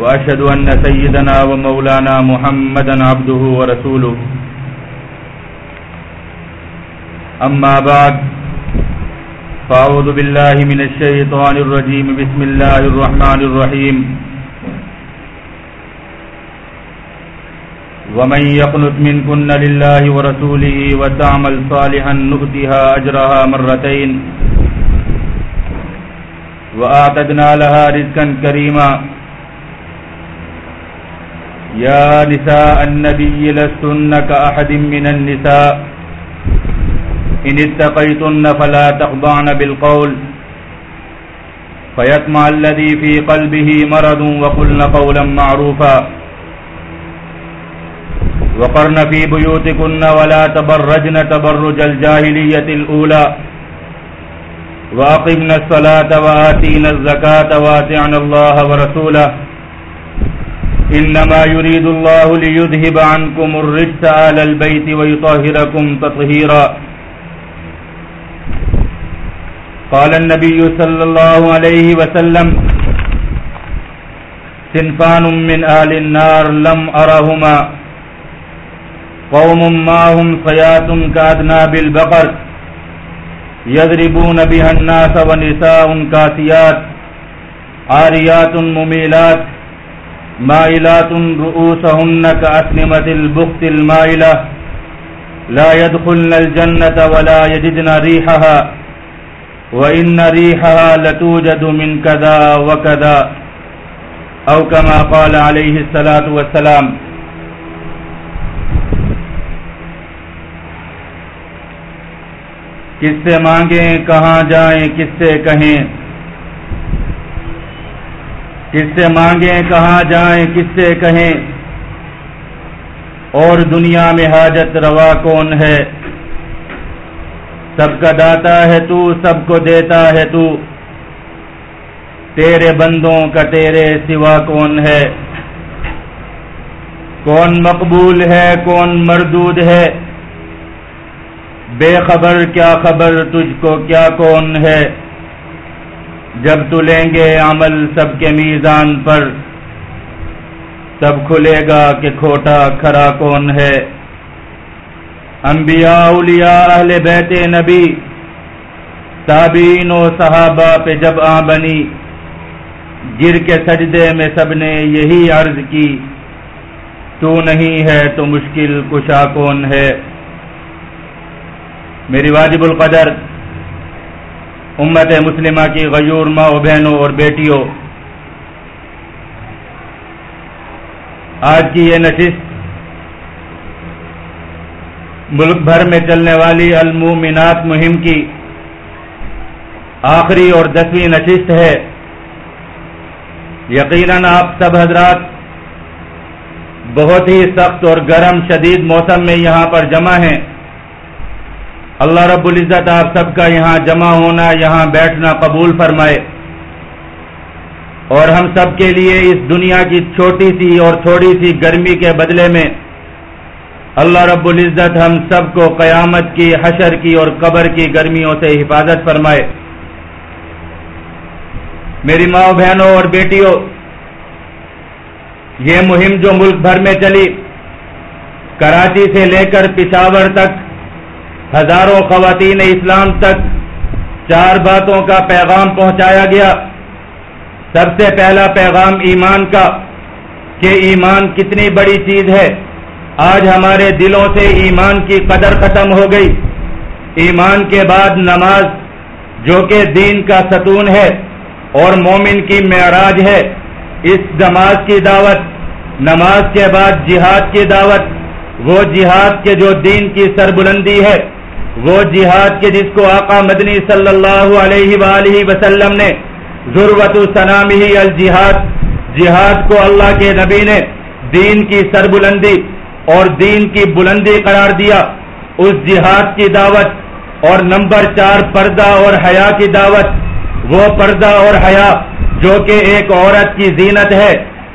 وأشهد أن سيدنا ومولانا محمدا عبده ورسوله. أما بعد، فأعوذ بالله من الشيطان الرجيم. بسم الله الرحمن الرحيم. ومن يقنت منكن لله ورسوله وتعمل صالحا نؤتها أجرها مرتين. وآتدنا لها رزقا كريما. يا نساء النبي لستن كأحد من النساء. إن اتقيتن فلا تخضعن بالقول. فيطمع الذي في قلبه مرض وقلن قولا معروفا. وقرن في بيوتكن ولا تبرجن تبرج الجاهلية الأولى. وأقمنا الصلاة وآتينا الزكاة واتعنا الله ورسوله. إنما يريد الله ليذهب عنكم الرجس آل البيت ويطهركم تطهيرا. قال النبي صلى الله عليه وسلم، سنفان من آل النار لم أرهما. قوم ما هم صيات كادنا بالبقر. يضربون بها الناس ونساء كاسيات. عاريات مميلات. مائلات رؤوسهن كأسنمة البخت المائلة لا يدخلن الجنة ولا يجدن ريحها وإن ريحها لتوجد من كذا وكذا أو كما قال عليه الصلاة والسلام کس سے مانگیں، کہاں جائیں، کس سے کہیں؟ کس سے مانگیں، کہاں جائیں، کس سے کہیں؟ اور دنیا میں حاجت روا کون ہے؟ سب کا داتا ہے تو، سب کو دیتا ہے تو۔ تیرے بندوں کا تیرے سوا کون ہے؟ کون مقبول ہے، کون مردود ہے؟ بے خبر کیا خبر، تجھ کو کیا کون ہے؟ جب تو لیں گے عمل سب کے میزان پر، تب کھلے گا کہ کھوٹا کھرا کون ہے۔ انبیاء، اولیاء، اہل بیت نبی تابین و صحابہ پہ جب آ بنی، گر کے سجدے میں سب نے یہی عرض کی، تو نہیں ہے تو مشکل کشا کون ہے۔ میری واجب القدر امت مسلمہ کی غیور ماں بہنوں اور بیٹیوں۔ آج کی یہ نشست ملک بھر میں چلنے والی المومنات مہم کی آخری اور دسویں نشست ہے۔ یقیناً آپ سب حضرات بہت ہی سخت اور گرم شدید موسم میں یہاں پر جمع ہیں۔ اللہ رب العزت آپ سب کا یہاں جمع ہونا، یہاں بیٹھنا قبول فرمائے۔ اور ہم سب کے لیے اس دنیا کی چھوٹی سی اور تھوڑی سی گرمی کے بدلے میں اللہ رب العزت ہم سب کو قیامت کی، حشر کی اور قبر کی گرمیوں سے حفاظت فرمائے۔ میری ماں بہنوں اور بیٹیوں، یہ مہم جو ملک بھر میں چلی، کراچی سے لے کر پشاور تک ہزاروں خواتین اسلام تک چار باتوں کا پیغام پہنچایا گیا۔ سب سے پہلا پیغام ایمان کا کہ ایمان کتنی بڑی چیز ہے۔ آج ہمارے دلوں سے ایمان کی قدر ختم ہو گئی۔ ایمان کے بعد نماز جو کہ دین کا ستون ہے اور مومن کی معراج ہے، اس نماز کی دعوت، نماز کے بعد جہاد کی دعوت، وہ جہاد کے جو دین کی سربلندی ہے۔ وہ جہاد کے جس کو آقا مدنی صلی اللہ علیہ وآلہ وسلم نے ضرورت السلام ہی الجہاد، جہاد کو اللہ کے نبی نے دین کی سربلندی اور دین کی بلندی قرار دیا۔ اس جہاد کی دعوت اور نمبر چار پردہ اور حیا کی دعوت، وہ پردہ اور حیا جو کہ ایک عورت کی زینت ہے،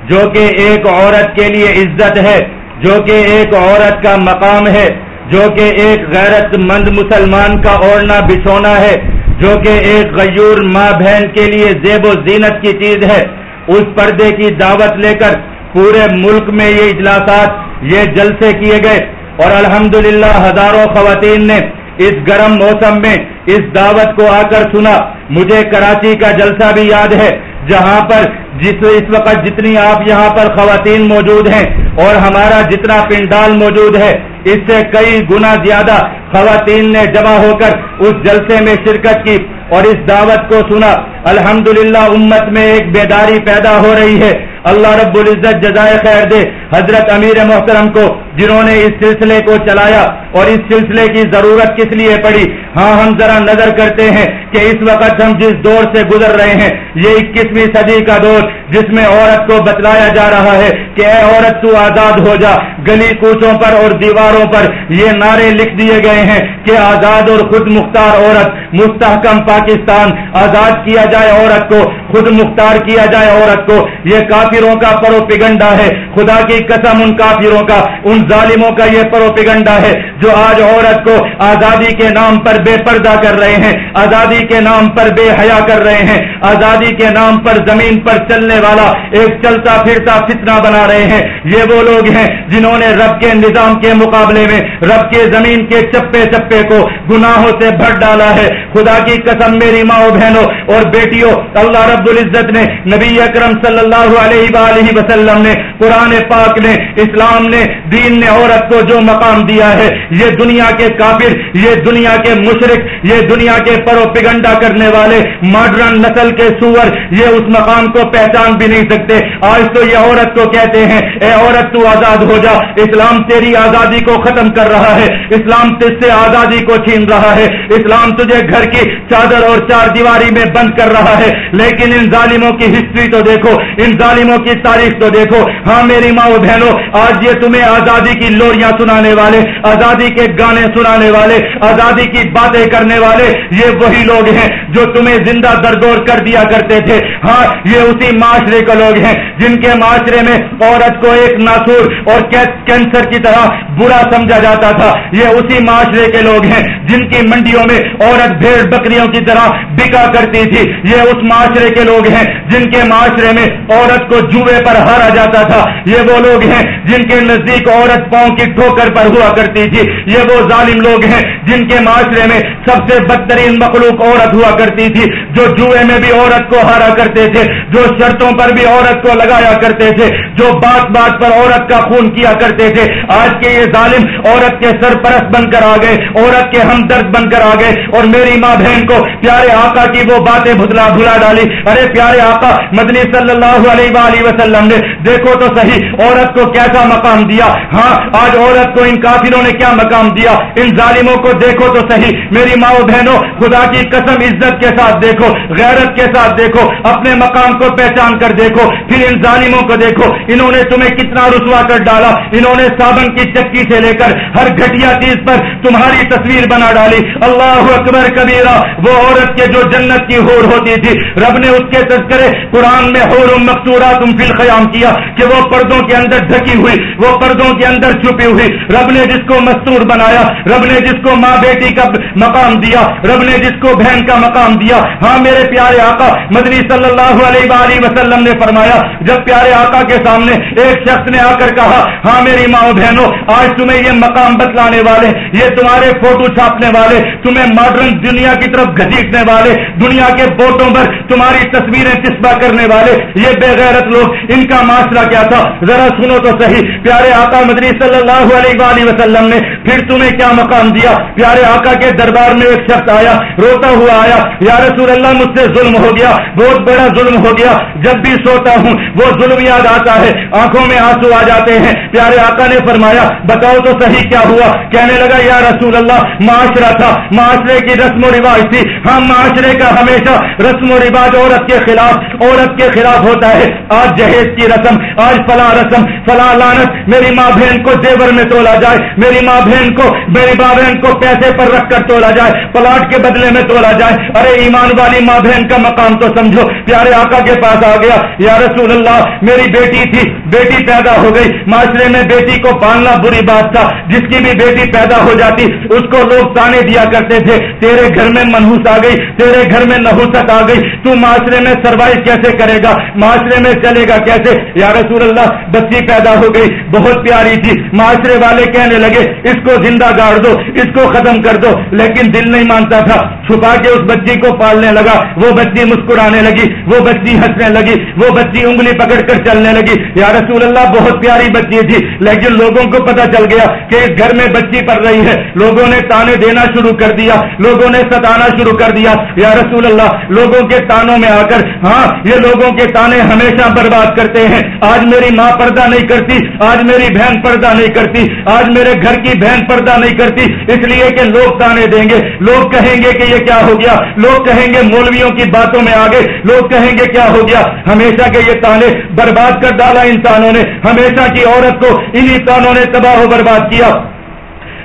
جو کہ ایک عورت کے لیے عزت ہے، جو کہ ایک عورت کا مقام ہے۔ جو کہ ایک غیرت مند مسلمان کا اوڑنا بچھونا ہے، جو کہ ایک غیور ماں بہن کے لیے زیب و زینت کی چیز ہے۔ اس پردے کی دعوت لے کر پورے ملک میں یہ اجلاسات، یہ جلسے کیے گئے۔ اور الحمدللہ ہزاروں خواتین نے اس گرم موسم میں اس دعوت کو آ کر سنا۔ مجھے کراچی کا جلسہ بھی یاد ہے، جہاں پر جس اس وقت جتنی آپ یہاں پر خواتین موجود ہیں اور ہمارا جتنا پنڈال موجود ہے اس سے کئی گنا زیادہ خواتین نے جمع ہو کر اس جلسے میں شرکت کی اور اس دعوت کو سنا۔ الحمدللہ امت میں ایک بیداری پیدا ہو رہی ہے۔ اللہ رب العزت جزائے خیر دے۔ حضرت امیر محترم کو جنہوں نے اس سلسلے کو چلایا اور اس سلسلے کی ضرورت کس لیے پڑی؟ ہاں ہم ذرا نظر کرتے ہیں کہ اس وقت ہم جس دور سے گزر رہے ہیں، یہ اکیسویں صدی کا دور، جس میں عورت کو بتلایا جا رہا ہے کہ اے عورت، تو آزاد ہو جا۔ گلی کوچوں پر اور دیواروں پر یہ نعرے لکھ دیے گئے ہیں کہ آزاد اور خود مختار عورت، مستحکم پاکستان، آزاد کیا جائے عورت کو، خود مختار کیا جائے عورت کو۔ یہ کافروں کا پروپیگنڈا ہے۔ خدا کی قسم ان کافروں کا، ان ظالموں کا یہ پروپیگنڈا ہے جو آج عورت کو آزادی کے نام پر بے پردہ کر رہے ہیں۔ آزادی کے نام پر بے حیا کر رہے ہیں۔ آزادی کے نام پر زمین پر چلنے والا ایک چلتا پھرتا فتنہ بنا رہے ہیں۔ یہ وہ لوگ ہیں جنہوں نے رب کے نظام کے مقابلے میں، رب کے زمین کے چپے چپے کو گناہوں سے بھر ڈالا ہے۔ خدا کی قسم میری ماں بہنوں اور بیٹیوں، اللہ رب العزت نے نبی اکرم صلی اللہ علیہ وآلہ وسلم نے، قرآن پاک نے، اسلام نے، دین نے، عورت کو جو مقام دیا ہے، یہ دنیا کے کافر، یہ دنیا کے مشرق یہ دنیا کے پرو پگنڈا کرنے والے، ماڈرن نسل کے سور، یہ اس مقام کو پہچان بھی نہیں سکتے۔ آج تو یہ عورت کو کہتے ہیں، اے عورت تو آزاد ہو جا، اسلام تیری آزادی کو ختم کر رہا ہے، اسلام تج سے آزادی کو چھین رہا ہے، اسلام تجھے گھر کی چادر اور چار دیواری میں بند کر رہا ہے، لیکن ان ظالموں کی ہسٹری تو دیکھو، ان ظالموں کی تاریخ تو دیکھو۔ ہاں میری ماں بہنوں، آج یہ تمہیں آزادی کی لوریاں سنانے والے، آزادی کے گانے سنانے والے، آزادی کی باتیں کرنے والے، یہ وہی لوگ ہیں جو تمہیں زندہ دردور کر دیا کرتے تھے۔ ہاں یہ اسی معاشرے کے لوگ ہیں جن کے معاشرے میں عورت کو ایک ناسور اور کینسر کی طرح برا سمجھا جاتا تھا۔ یہ اسی معاشرے کے لوگ ہیں جن کی منڈیوں میں عورت بھیڑ بکریوں کی طرح بکا کرتی تھی۔ یہ اس معاشرے کے لوگ ہیں جن کے معاشرے میں عورت کو جوئے پر ہارا جاتا تھا۔ یہ وہ لوگ ہیں جن کے نزدیک عورت پاؤں کی ٹھوکر پر ہوا کرتی تھی۔ یہ وہ ظالم لوگ ہیں جن کے معاشرے میں سب سے بدترین مخلوق عورت ہوا کرتی تھی، جو جوئے میں بھی عورت کو ہارا کرتے تھے، جو شرطوں پر بھی عورت کو لگایا کرتے تھے، جو بات بات پر عورت کا خون کیا کرتے تھے۔ آج کے یہ ظالم عورت کے سرپرست بن کر آ گئے، عورت کے ہمدرد بن کر آ گئے۔ اور میری ماں بہن کو، پیارے آقا کی وہ باتیں بھلا بھلا ڈالی۔ ارے پیارے آقا، مدنی صلی اللہ علیہ وآلہ وسلم نے دیکھو تو صحیح، عورت کو کیسا مقام دیا؟ ہاں آج عورت کو ان کافروں نے کیا مقام دیا؟ ان ظالموں کو دیکھو تو صحیح۔ میری ماں بہنوں، خدا کی قسم عزت کے ساتھ دیکھو، غیرت کے ساتھ دیکھو، اپنے مقام کو پہچان کر دیکھو، پھر ان ظالموں کو دیکھو۔ انہوں نے تمہیں کتنا رسوا کر ڈالا؟ انہوں نے صابن کی چکی سے لے کر ہر گھٹیا چیز پر تمہاری تصویر بنا ڈالی۔ اللہ اکبر کبیرہ، وہ عورت کے جو جنت کی ہور ہوتی تھی۔ رب نے اس کے تذکرے قرآن میں ہور مکتورا تم فی الخیام کیا کہ وہ پردوں کے اندر ڈھکی ہوئی، وہ پردوں کے اندر چھپی ہوئی۔ رب نے جس کو مستور بنایا، رب نے جس کو ماں بیٹی کا مقام دیا، رب نے جس کو بہن کا مقام دیا۔ ہاں میرے پیارے آقا، مدنی صلی اللہ علیہ وآلہ وسلم نے فرمایا، جب پیارے آقا کے سامنے ایک شخص نے آ کر کہا ہاں میری ماں بہنوں، آج تمہیں یہ مقام بتلانے والے، یہ تمہارے فوٹو چھاپنے والے، تمہیں ماڈرن دنیا کی طرف گھسیٹنے والے، دنیا کے بوٹوں پر تمہاری تصویریں چسپا کرنے والے، یہ بے غیرت لوگ، ان کا معاشرہ کیا تھا؟ ذرا سنو تو صحیح، پیارے آقا مدنی صلی اللہ علیہ وآلہ وسلم نے پھر تمہیں کیا مقام دیا؟ پیارے آقا کے دربار میں ایک شخص آیا، روتا ہوا آیا، یا رسول اللہ، مجھ سے ظلم ہو گیا، بہت بڑا ظلم ہو گیا، جب بھی سوتا ہوں، وہ ظلم یاد آتا ہے، آنکھوں میں آنسو آ جاتے ہیں۔ پیارے آقا نے فرمایا، بتاؤ تو صحیح کیا ہوا؟ کہنے لگا، یا رسول اللہ، معاشرہ تھا، معاشرے کی رسم و رواج تھی۔ ہم معاشرے کا ہمیشہ رسم و رواج عورت کے خلاف، عورت کے خلاف ہوتا ہے۔ آج جہیز کی رسم، آج فلاں رسم، فلاں لانت میری ماں بہن کو زیور میں تولا جائے، میری ماں بہن کو، میری ماں بہن کو پیسے پر رکھ کر تولا جائے، پلاٹ کے بدلے میں تولا جائے۔ ارے ایمان والی ماں بہن کا مقام تو سمجھو۔ پیارے آقا کے پاس آ گیا۔ یا رسول اللہ، میری بیٹی تھی، بیٹی پیدا ہو گئی۔ معاشرے میں بیٹی کو پالنا بری بات تھا۔ جس کی بھی بیٹی پیدا ہو جاتی، اس کو لوگ تانے دیا کرتے تھے۔ تیرے گھر میں منہوس آ گئی، تیرے گھر میں نحوست آ گئی، تو معاشرے میں سروائو کیسے کرے گا؟ معاشرے میں چلے گا کیسے؟ یا رسول اللہ بچی پیدا ہو گئی، بہت پیاری تھی۔ معاشرے والے کہنے لگے، اس کو زندہ گاڑ دو، اس کو ختم کر دو۔ لیکن دل نہیں مانتا تھا۔ چھپا کے اس بچی کو پالنے لگا۔ وہ بچی مسکرانے لگی، وہ بچی ہنسنے لگی، وہ بچی انگلی پکڑ کر چلنے لگی۔ یا رسول اللہ، بہت پیاری بچی تھی۔ لیکن لوگوں کو پتا چل گیا کہ اس گھر میں بچی پڑ رہی ہے۔ لوگوں نے تانے دینا شروع کر دیا، لوگوں نے ستانا شروع کر دیا۔ یا رسول اللہ لوگوں کے تانوں میں آ کر ہاں یہ لوگوں کے تانے ہمیشہ برباد کرتے ہیں۔ آج میری ماں پردہ نہیں کرتی، آج میری بہن پردہ نہیں کرتی، آج میرے گھر کی بہن پردہ نہیں کرتی۔ اس لیے کہ لوگ تانے دیں گے۔ لوگ کہیں گے کہ یہ کیا ہو گیا۔ لوگ کہیں گے مولویوں کی باتوں میں آگے۔ لوگ کہیں گے کیا ہو گیا۔ ہمیشہ کے یہ تانے برباد کر ڈالا انسانوں نے۔ ہمیشہ کی عورت کو انہی تانوں نے تباہ و برباد کیا۔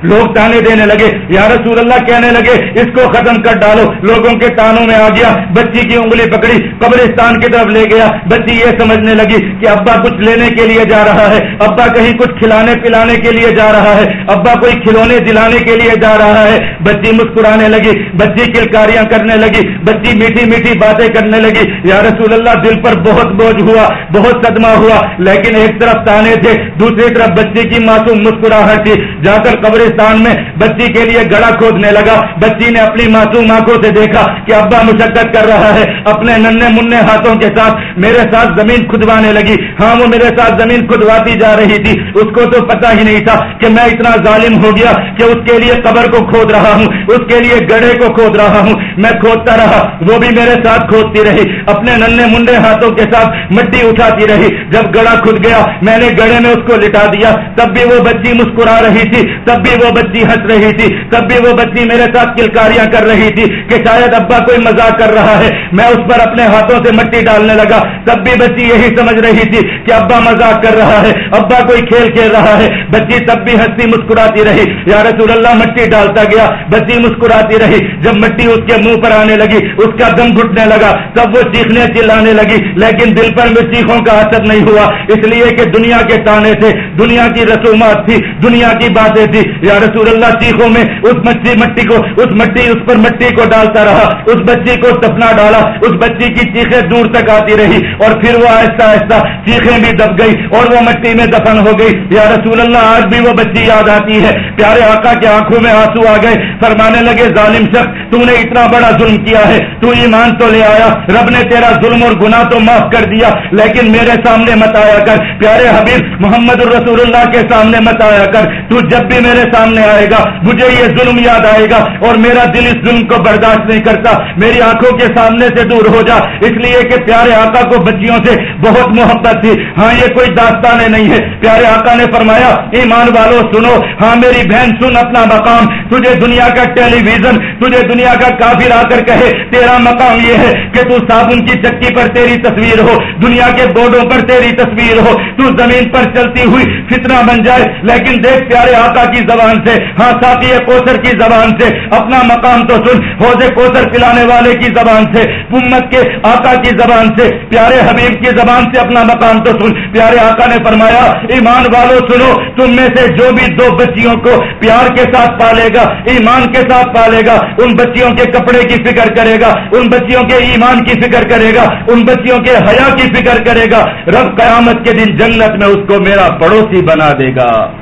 لوگ تانے دینے لگے، یا رسول اللہ کہنے لگے، اس کو ختم کر ڈالو۔ لوگوں کے تانوں میں آ گیا، بچی کی انگلی پکڑی، قبرستان کی طرف لے گیا۔ بچی یہ سمجھنے لگی کہ ابا کچھ لینے کے لیے جا رہا ہے، ابا کہیں کچھ کھلانے پلانے کے لیے جا رہا ہے، ابا کوئی کھلونے دلانے کے لیے جا رہا ہے۔ بچی مسکرانے لگی، بچی کلکاریاں کرنے لگی، بچی میٹھی میٹھی باتیں کرنے لگی۔ یا رسول اللہ، دل پر بہت بوجھ ہوا، بہت صدمہ ہوا۔ لیکن ایک طرف تانے تھے، دوسری طرف بچی کی معصوم مسکراہٹ تھی۔ جا کر قبر قبرستان میں بچی کے لیے گڑا کھودنے لگا۔ بچی نے اپنی معصوم آنکھوں سے دیکھا کہ ابا مشقت کر رہا ہے۔ اپنے ننے منہ ہاتھوں کے ساتھ میرے ساتھ زمین کھدوانے لگی۔ ہاں وہ میرے ساتھ زمین کھدواتی جا رہی تھی۔ اس کو تو پتا ہی نہیں تھا کہ میں اتنا ظالم ہو گیا کہ اس کے لیے قبر کو کھود رہا ہوں۔ اس کے لیے گڑھے کو کھود رہا ہوں۔ میں کھودتا رہا۔ وہ بھی میرے ساتھ کھودتی رہی۔ اپنے ننے منڈے ہاتھوں کے ساتھ مٹی اٹھاتی رہی۔ جب گڑا کھد گیا، میں نے گڑے میں اس کو لٹا دیا۔ تب بھی وہ بچی مسکرا رہی تھی۔ تب بھی وہ بچی ہنس رہی تھی، تب بھی وہ بچی میرے ساتھ کلکاریاں کر رہی تھی کہ شاید ابا کوئی مزاق کر رہا ہے۔ میں اس پر اپنے ہاتھوں سے مٹی ڈالنے لگا۔ تب بھی بچی یہی سمجھ رہی تھی کہ ابا مزاق کر رہا ہے، ابا کوئی کھیل کھیل رہا ہے۔ بچی تب بھی ہنسی مسکراتی رہی۔ یا رسول اللہ، مٹی ڈالتا گیا۔ بچی مسکراتی رہی۔ جب مٹی اس کے منہ پر آنے لگی، اس کا دم گھٹنے لگا۔ تب وہ چیخنے چلانے لگی، لیکن دل پر میں چیخوں کا اثر نہیں ہوا۔ اس لیے کہ دنیا کے تانے تھے۔ دنیا کی رسومات تھی، دنیا کی باتیں تھی۔ یا رسول اللہ چیخوں میں اس مچھی مٹی کو، اس مٹی، اس پر مٹی کو ڈالتا رہا۔ اس بچی کو سپنا ڈالا۔ اس بچی کی چیخیں دور تک آتی رہی۔ اور پھر وہ آہستہ آہستہ چیخیں بھی دب گئی اور وہ مٹی میں دفن ہو گئی۔ یا رسول اللہ، آج بھی وہ بچی یاد آتی ہے۔ پیارے آقا کے آنکھوں میں آنسو آ گئے۔ فرمانے لگے، ظالم شخص، تو نے اتنا بڑا ظلم کیا ہے۔ تو ایمان تو لے آیا۔ رب نے تیرا ظلم اور گناہ تو معاف کر دیا۔ لیکن میرے سامنے مت آیا کر۔ پیارے حبیب، محمد الرسول اللہ کے سامنے مت آیا کر۔ تو جب بھی میرے سامنے آئے گا، مجھے یہ ظلم یاد آئے گا اور میرا دل اس ظلم کو برداشت نہیں کرتا۔ میری آنکھوں کے سامنے سے دور ہو جا۔ اس لیے کہ پیارے آقا کو بچیوں سے بہت محبت تھی۔ ہاں یہ کوئی داستان نہیں ہے۔ پیارے آقا نے فرمایا، ایمان والو، سنو۔ ہاں میری بہن، سن اپنا مقام۔ تجھے دنیا کا ٹیلی ویژن، تجھے دنیا کا کافر آ کر کہے، تیرا مقام یہ ہے کہ تو صابن کی چکی پر تیری تصویر ہو، دنیا کے بورڈوں پر تیری تصویر ہو۔ تو زمین پر چلتی ہوئی فتنہ بن جائے، لیکن دیکھ پیارے آقا کی زبان سے ہاں ساتھی کوثر کی زبان سے، اپنا مقام تو سن، حوض کوثر پلانے والے کی زبان سے، امت کے آقا کی زبان سے، پیارے حبیب کی زبان سے اپنا مقام تو سن۔ پیارے آقا نے فرمایا، ایمان والو سنو، تم میں سے جو بھی دو بچیوں کو پیار کے ساتھ پالے گا، ایمان کے ساتھ پالے گا، ان بچیوں کے کپڑے کی فکر کرے گا، ان بچیوں کے ایمان کی فکر کرے گا، ان بچیوں کے حیا کی فکر کرے گا۔ رب قیامت کے دن جنت میں اس کو میرا پڑوسی بنا دے گا۔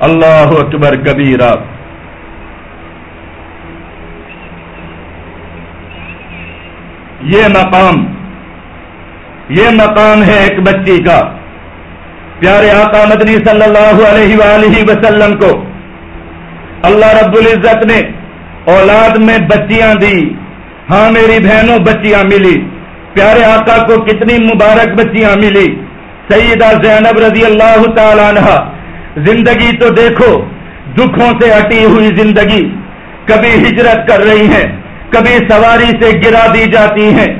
اللہ اکبر کبیرہ۔ یہ مقام یہ مقام ہے ایک بچی کا۔ پیارے آقا مدنی صلی اللہ علیہ وآلہ وسلم کو۔ اللہ رب العزت نے اولاد میں بچیاں دی۔ ہاں میری بہنوں، بچیاں ملی۔ پیارے آقا کو کتنی مبارک بچیاں ملی۔ سیدہ زینب رضی اللہ تعالی عنہ، زندگی تو دیکھو، دکھوں سے ہٹی ہوئی زندگی۔ کبھی ہجرت کر رہی ہیں، کبھی سواری سے گرا دی جاتی ہیں،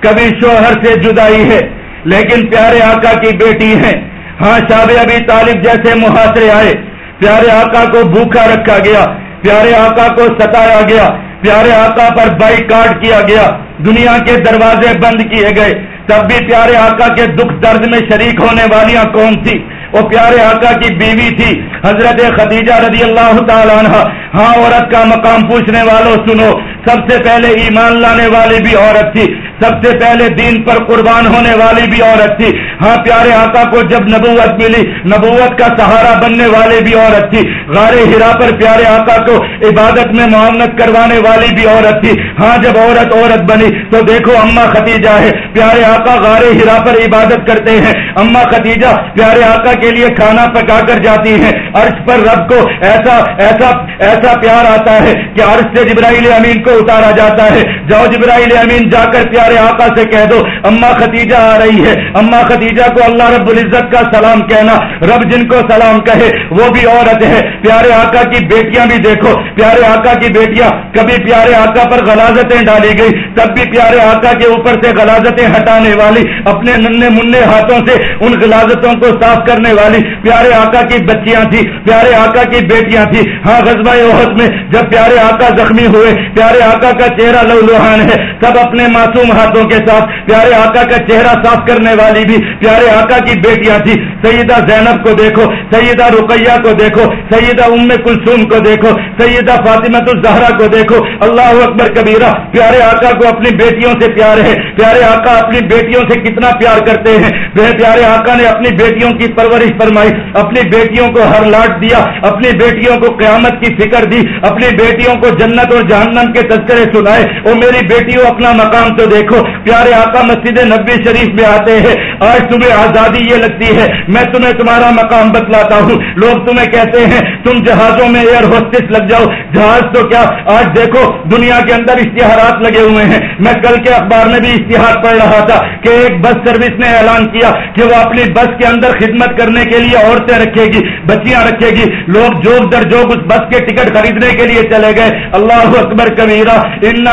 کبھی شوہر سے جدائی ہے۔ لیکن پیارے آقا کی بیٹی ہیں۔ ہاں شاب ابھی طالب جیسے محاصرے آئے۔ پیارے آقا کو بھوکا رکھا گیا، پیارے آقا کو ستایا گیا، پیارے آقا پر بائی کاٹ کیا گیا۔ دنیا کے دروازے بند کیے گئے۔ تب بھی پیارے آقا کے دکھ درد میں شریک ہونے والیاں کون تھی؟ وہ پیارے آقا کی بیوی تھی، حضرت خدیجہ رضی اللہ تعالیٰ عنہ۔ ہاں عورت کا مقام پوچھنے والوں سنو۔ سب سے پہلے ایمان لانے والی بھی عورت تھی۔ سب سے پہلے دین پر قربان ہونے والی بھی عورت تھی۔ ہاں پیارے آقا کو جب نبوت ملی، نبوت کا سہارا بننے والے بھی عورت تھی۔ غار ہرا پر پیارے آقا کو عبادت میں معاونت کروانے والی بھی عورت تھی۔ ہاں جب عورت عورت بنی تو دیکھو اما ختیجہ ہے۔ پیارے آقا غار ہرا پر عبادت کرتے ہیں۔ اما ختیجہ پیارے آقا کے لیے کھانا پکا کر جاتی ہیں۔ عرش پر رب کو ایسا ایسا ایسا پیار آتا ہے کہ عرش سے جبرائیل امین کو اتارا جاتا ہے۔ جاؤ جبرائیل امین، جا کر پیارے پیارے آقا سے کہہ دو اما ختیجہ آ رہی ہے۔ اما ختیجہ کو اللہ رب العزت کا سلام کہنا، رب جن کو سلام کہے، وہ بھی عورت ہے۔ پیارے آقا کی بیٹیاں بھی دیکھو۔ پیارے آقا کی بیٹیاں، کبھی پیارے آقا پر غلازتیں ڈالی گئی، تب بھی پیارے آقا کے اوپر سے غلازتیں ہٹانے والی، اپنے ننے منہ ہاتھوں سے ان غلازتوں کو صاف کرنے والی۔ پیارے آقا کی بچیاں تھی پیارے آقا کی بیٹیاں تھی ہاں غزبہ عہد میں جب پیارے آقا زخمی ہوئے، پیارے آقا کا چہرہ لو لوہان ہے، سب اپنے معصوم ہاتھوں کے ساتھ۔ پیارے آقا کا چہرہ صاف کرنے والی بھی پیارے آقا کی بیٹیاں تھی سیدہ زینب کو دیکھو، سیدہ رقیہ کو دیکھو، سیدہ ام کلثوم کو دیکھو، سیدہ فاطمہ الزہرا کو دیکھو۔ اللہ اکبر کبیرہ، پیارے آقا کو اپنی بیٹیوں سے پیار ہے۔ پیارے آقا اپنی بیٹیوں سے کتنا پیار کرتے ہیں۔ وہ پیارے آقا نے اپنی بیٹیوں کی پرورش فرمائی، اپنی بیٹیوں کو ہر لاٹ دیا، اپنی بیٹیوں کو قیامت کی فکر دی، اپنی بیٹیوں کو جنت اور جہنم کے تذکرے سنائے وہ میری بیٹیوں اپنا مقام تو دیکھو۔ پیارے آقا مسجد نبی شریف میں آتے ہیں۔ آج تمہیں آزادی یہ لگتی ہے۔ میں تمہیں تمہارا مقام بتلاتا ہوں۔ لوگ تمہیں کہتے ہیں، تم جہازوں میں ایئر ہوسٹس لگ جاؤ۔ جہاز تو کیا؟ آج دیکھو، دنیا کے اندر اشتہارات لگے ہوئے ہیں۔ میں کل کے اخبار میں بھی اشتہار پڑھ رہا تھا کہ ایک بس سروس نے اعلان کیا کہ وہ اپنی بس کے اندر خدمت کرنے کے لیے عورتیں رکھے گی، بچیاں رکھے گی۔ لوگ جوگ در جوگ اس بس کے ٹکٹ خریدنے کے لیے چلے گئے۔ اللہ اکبر کبیرہ انا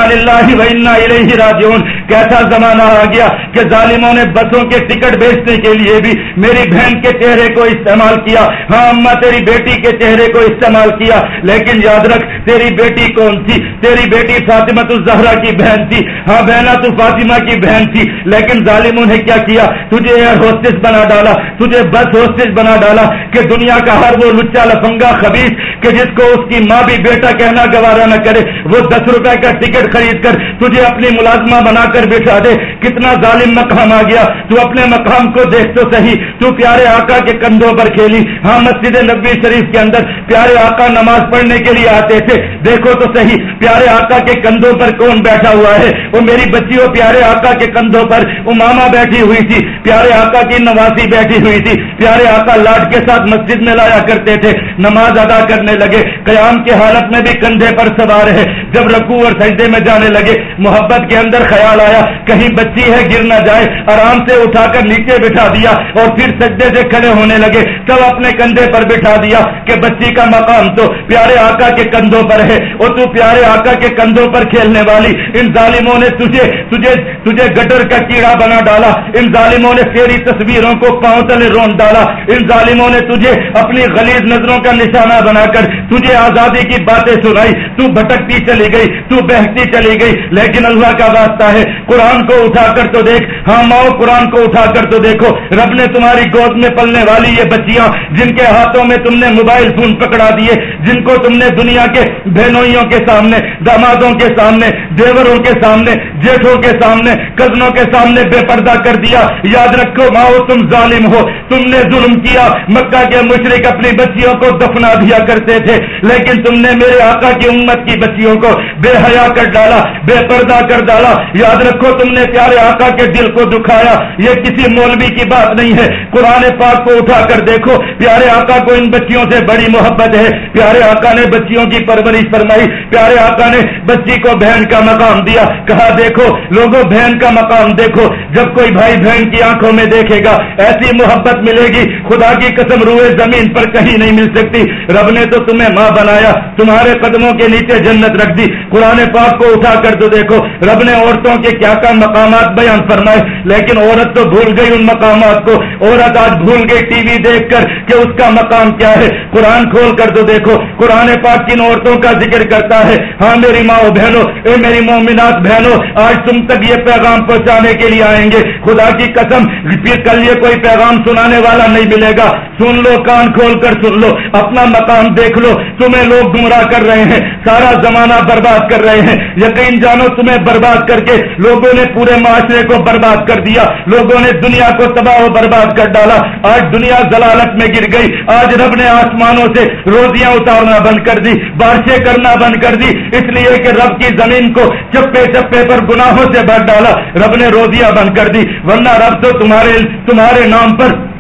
و انا الیہ راجعون۔ کیسا زمانہ آ گیا کہ ظالموں نے بسوں کے ٹکٹ بیچنے کے لیے بھی میری بہن کے چہرے کو استعمال کیا ہاں اما تیری بیٹی کے چہرے کو استعمال کیا۔ لیکن یاد رکھ، تیری بیٹی کون تھی؟ تیری بیٹی فاطمہ الزہرا کی بہن تھی۔ ہاں بہنا تو فاطمہ کی بہن تھی۔ لیکن ظالموں نے کیا کیا؟ تجھے ایئر ہوسٹس بنا ڈالا، تجھے بس ہوسٹس بنا ڈالا کہ دنیا کا ہر وہ لچا لفنگا خبیص کہ جس کو اس کی ماں بھی بیٹا کہنا گوارا نہ کرے، وہ دس روپے کا ٹکٹ خرید کر تجھے اپنی ملازمہ بنا کر بٹھا دے۔ کتنا ظالم مقام آ گیا۔ تو اپنے مقام کو دیکھ تو صحیح۔ تو پیارے آقا کے کندھوں پر کھیلی۔ ہاں مسجد نبی شریف کے اندر پیارے آقا نماز پڑھنے کے لیے آتے تھے۔ دیکھو تو صحیح، پیارے آقا کے کندھوں پر کون بیٹھا ہوا ہے؟ وہ میری بچی وہ پیارے آقا کے کندھوں پر وہ ماما بیٹھی ہوئی تھی۔ پیارے آقا کی نوازی بیٹھی ہوئی تھی۔ پیارے آقا لاڈ کے ساتھ مسجد میں لایا کرتے تھے۔ نماز ادا کرنے لگے۔ قیام کے حالت میں بھی کندھے پر سوار ہے۔ جب رکوع اور سجدے میں جانے لگے۔ محبت کے اندر خیال آیا۔ کہیں بچی ہے گر نہ جائے۔ آرام سے اٹھا کر نیچے بٹھا دیا اور پھر سجدے سے کھڑے ہونے لگے۔ تب اپنے کندھے پر بٹھا دیا کہ بچی کا مقام تو پیارے آقا کے کندھوں پر ہے۔ اور تو پیارے آقا کے کندھوں پر کھیلنے والی۔ ان ظالموں نے تجھے تجھے تجھے گٹر کا کیڑا بنا ڈالا۔ ان ظالموں نے تیری تصویروں کو پاؤں تلے رون ڈالا۔ ان ظالموں نے تجھے اپنی غلیظ نظروں کا نشانہ بنا کر تجھے آزادی کی باتیں سنائی۔ تو بھٹکتی چلی گئی۔ تو بہتی چلی گئی۔ لیکن اللہ کا واسطہ ہے۔ قرآن کو اٹھا کر تو دیکھ۔ ہاں ماؤ، قرآن کو اٹھا کر تو دیکھو۔ رب نے تمہاری گود میں پلنے والی یہ بچیاں، جن کے ہاتھوں میں تم نے موبائل فون پکڑا دیے، جن کو تم نے دنیا کے بہنوئیوں کے سامنے، دامادوں کے سامنے، دیوروں کے سامنے، جیٹھوں کے سامنے، کزنوں کے سامنے بے پردہ کر دیا۔ یاد رکھو ماؤ، تم ظالم ہو۔ تم نے ظلم کیا۔ مکہ کے مشرق اپنی بچیوں کو دفنا دیا کرتے تھے۔ لیکن تم نے میرے آقا کی امت کی بچیوں کو بے حیا کر ڈالا، بے پردہ کر ڈالا۔ یاد رکھو تم نے پیارے آقا کے دل کو دکھایا۔ یہ کسی مولوی کی بات نہیں ہے۔ قرآن پاک کو اٹھا کر دیکھو۔ پیارے آقا کو ان بچیوں سے بڑی محبت ہے۔ پیارے آقا نے بچیوں کی پرورش فرمائی۔ پیارے آقا نے بچی کو بہن کا مقام دیا۔ کہا، دیکھو، لوگوں، بہن کا مقام دیکھو۔ جب کوئی بھائی بہن کی آنکھوں میں دیکھے گا، ایسی محبت ملے گی۔ خدا کی قسم روئے زمین پر کہیں نہیں مل سکتی۔ رب نے تو تمہیں ماں بنایا، تمہارے قدموں کے نیچے جنت رکھ دی۔ قرآن پاک کو اٹھا کر تو دیکھو، رب نے عورتوں کے کیا کیا مقامات بیان فرمائے، لیکن عورت تو بھول گئی ان مقامات کو۔ عورت آج بھول گئی ٹی وی دیکھ کر کہ اس کا مقام کیا ہے۔ قرآن کھول کر تو دیکھو، قرآن پاک کن عورتوں کا ذکر کرتا ہے۔ ہاں میری ماں بہنوں، اے میری مومنات بہنوں، آج تم تک یہ پیغام پہنچانے کے لیے آئیں گے۔ خدا کی قسم، پھر کل یہ کوئی پیغام سنانے والا نہیں ملے گا۔ سن لو، کان کھول کر سن لو، اپنا مقام دیکھ لو۔ تمہیں لوگ گمراہ کر رہے ہیں۔ سارا زمانہ برباد کر رہے ہیں۔ یقین جانو، تمہیں برباد کر کے لوگوں نے پورے معاشرے کو برباد کر دیا۔ لوگوں نے دنیا کو تباہ و برباد کر ڈالا۔ آج دنیا ضلالت میں گر گئی۔ آج رب نے آسمانوں سے روزیاں اتارنا بند کر دی، بارشیں کرنا بند کر دی۔ اس لیے کہ رب کی زمین کو چپے چپے پر گناہوں سے بھر ڈالا۔ رب نے روزیاں بند کر دی۔ ورنہ رب تو تمہارے تمہارے نام پر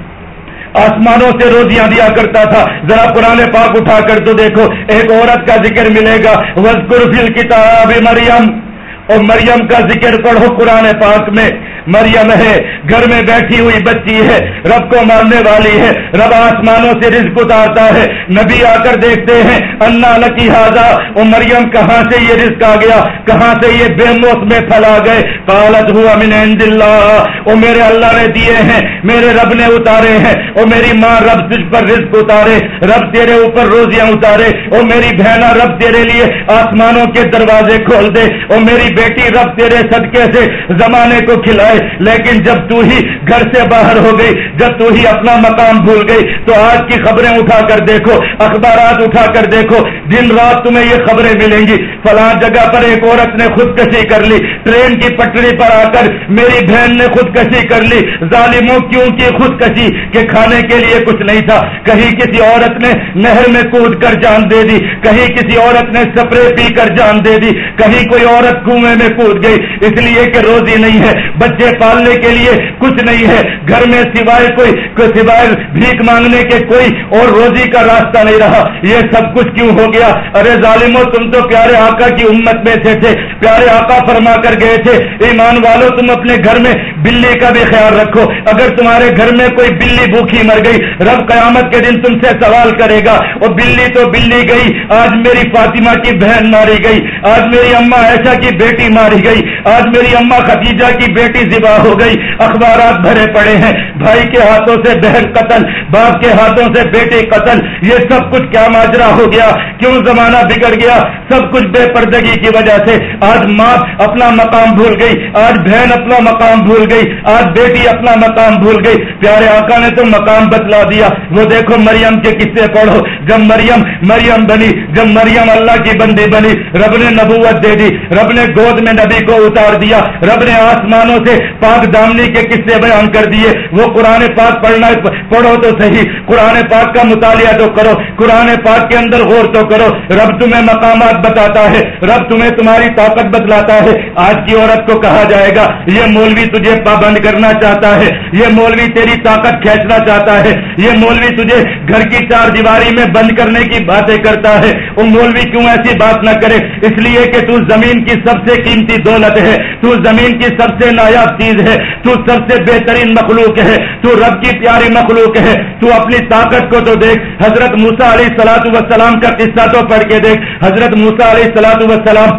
آسمانوں سے روزیاں دیا کرتا تھا۔ ذرا پرانے پاک اٹھا کر تو دیکھو، ایک عورت کا ذکر ملے گا۔ وزقر فل کتاب مریم اور مریم کا ذکر پڑھو قرآن پاک میں۔ مریم ہے، گھر میں بیٹھی ہوئی بچی ہے، رب کو مارنے والی ہے۔ رب آسمانوں سے رزق اتارتا ہے۔ نبی آ کر دیکھتے ہیں اللہ لکی ہاضا مریم، کہاں سے یہ رزق آ گیا؟ کہاں سے یہ بے موس میں پھیلا گئے؟ پالت ہوا من عند اللہ۔ وہ میرے اللہ نے دیے ہیں، میرے رب نے اتارے ہیں۔ وہ میری ماں رب تجھ پر رزق اتارے۔ رب تیرے اوپر روزیاں اتارے۔ وہ میری بہنا رب تیرے لیے آسمانوں کے دروازے کھول دے۔ وہ میری بیٹی رب تیرے صدقے سے زمانے کو کھلائے، لیکن جب تو ہی گھر سے باہر ہو گئی، جب تو ہی اپنا مقام بھول گئی، تو آج کی خبریں اٹھا کر دیکھو، اخبارات اٹھا کر دیکھو، دن رات تمہیں یہ خبریں ملیں گی۔ فلاں جگہ پر ایک عورت نے خودکشی کر لی، ٹرین کی پٹری پر آ کر میری بہن نے خودکشی کر لی۔ ظالموں کیوں کی خودکشی؟ کہ کھانے کے لیے کچھ نہیں تھا۔ کہیں کسی عورت نے نہر میں کود کر جان دے دی، کہیں کسی عورت نے سپرے پی کر جان دے دی، کہیں کوئی عورت کنویں میں کود گئی۔ اس لیے کہ روزی نہیں ہے، بچے پالنے کے لیے کچھ نہیں ہے۔ گھر میں سوائے کوئی سوائے بھیک مانگنے کے کوئی اور روزی کا راستہ نہیں رہا۔ یہ سب کچھ کیوں ہو گیا؟ ارے ظالمو، تم تو پیارے آقا کی امت میں سے تھے۔ پیارے آقا فرما کر گئے تھے، ایمان والو، تم اپنے گھر میں بلی کا بھی خیال رکھو۔ اگر تمہارے گھر میں کوئی بلی بھوکھی مر گئی، رب قیامت کے دن تم سے سوال کرے گا اور بلی تو بلی گئی، آج میری فاطمہ کی بہن ماری گئی، آج میری اما ایسا کی بیٹی بیٹی ماری گئی۔ آج میری اما خدیجہ کی بیٹی ذبح ہو گئی۔ اخبارات بھرے پڑے ہیں۔ بھائی کے ہاتھوں سے بہن قتل، باپ کے ہاتھوں سے بیٹے قتل۔ یہ سب کچھ کیا ماجرا ہو گیا؟ کیوں زمانہ بگڑ گیا؟ سب کچھ بے پردگی کی وجہ سے۔ آج ماں اپنا مقام بھول گئی۔ آج بہن اپنا مقام بھول گئی۔ آج بیٹی اپنا مقام بھول گئی۔ پیارے آقا نے تو مقام بتلا دیا۔ وہ دیکھو مریم کے قصے پڑھو۔ جب مریم مریم بنی، جب مریم اللہ کی بندی بنی، رب نے نبوت دے دی۔ رب نے گود میں نبی کو اتار دیا، رب نے آسمانوں سے پاک دامنی کے قصے بیان کر دیے۔ وہ قرآن پاک پڑھنا پڑھو تو صحیح۔ قرآن پاک کا مطالعہ تو کرو، قرآن پاک کے اندر غور تو کرو۔ رب تمہیں مقامات بتاتا ہے، رب تمہیں تمہاری طاقت بتلاتا ہے۔ آج کی عورت کو کہا جائے گا، یہ مولوی تجھے پابند کرنا چاہتا ہے، یہ مولوی تیری طاقت کھینچنا چاہتا ہے۔ یہ مولوی تجھے گھر کی چار دیواری میں بند کرنے کی باتیں کرتا ہے۔ وہ مولوی کیوں ایسی بات نہ کرے؟ اس لیے کہ تو زمین کی سب سے قیمتی دولت ہے، تو زمین کی سب سے نایاب چیز ہے، تو سب سے بہترین مخلوق ہے، تو رب کی پیاری مخلوق ہے۔ تو اپنی طاقت کو تو دیکھ، حضرت موسا علیہ سلاۃ وسلام کا قصہ تو پڑھ کے دیکھ۔ حضرت موسا علیہ سلاط وسلام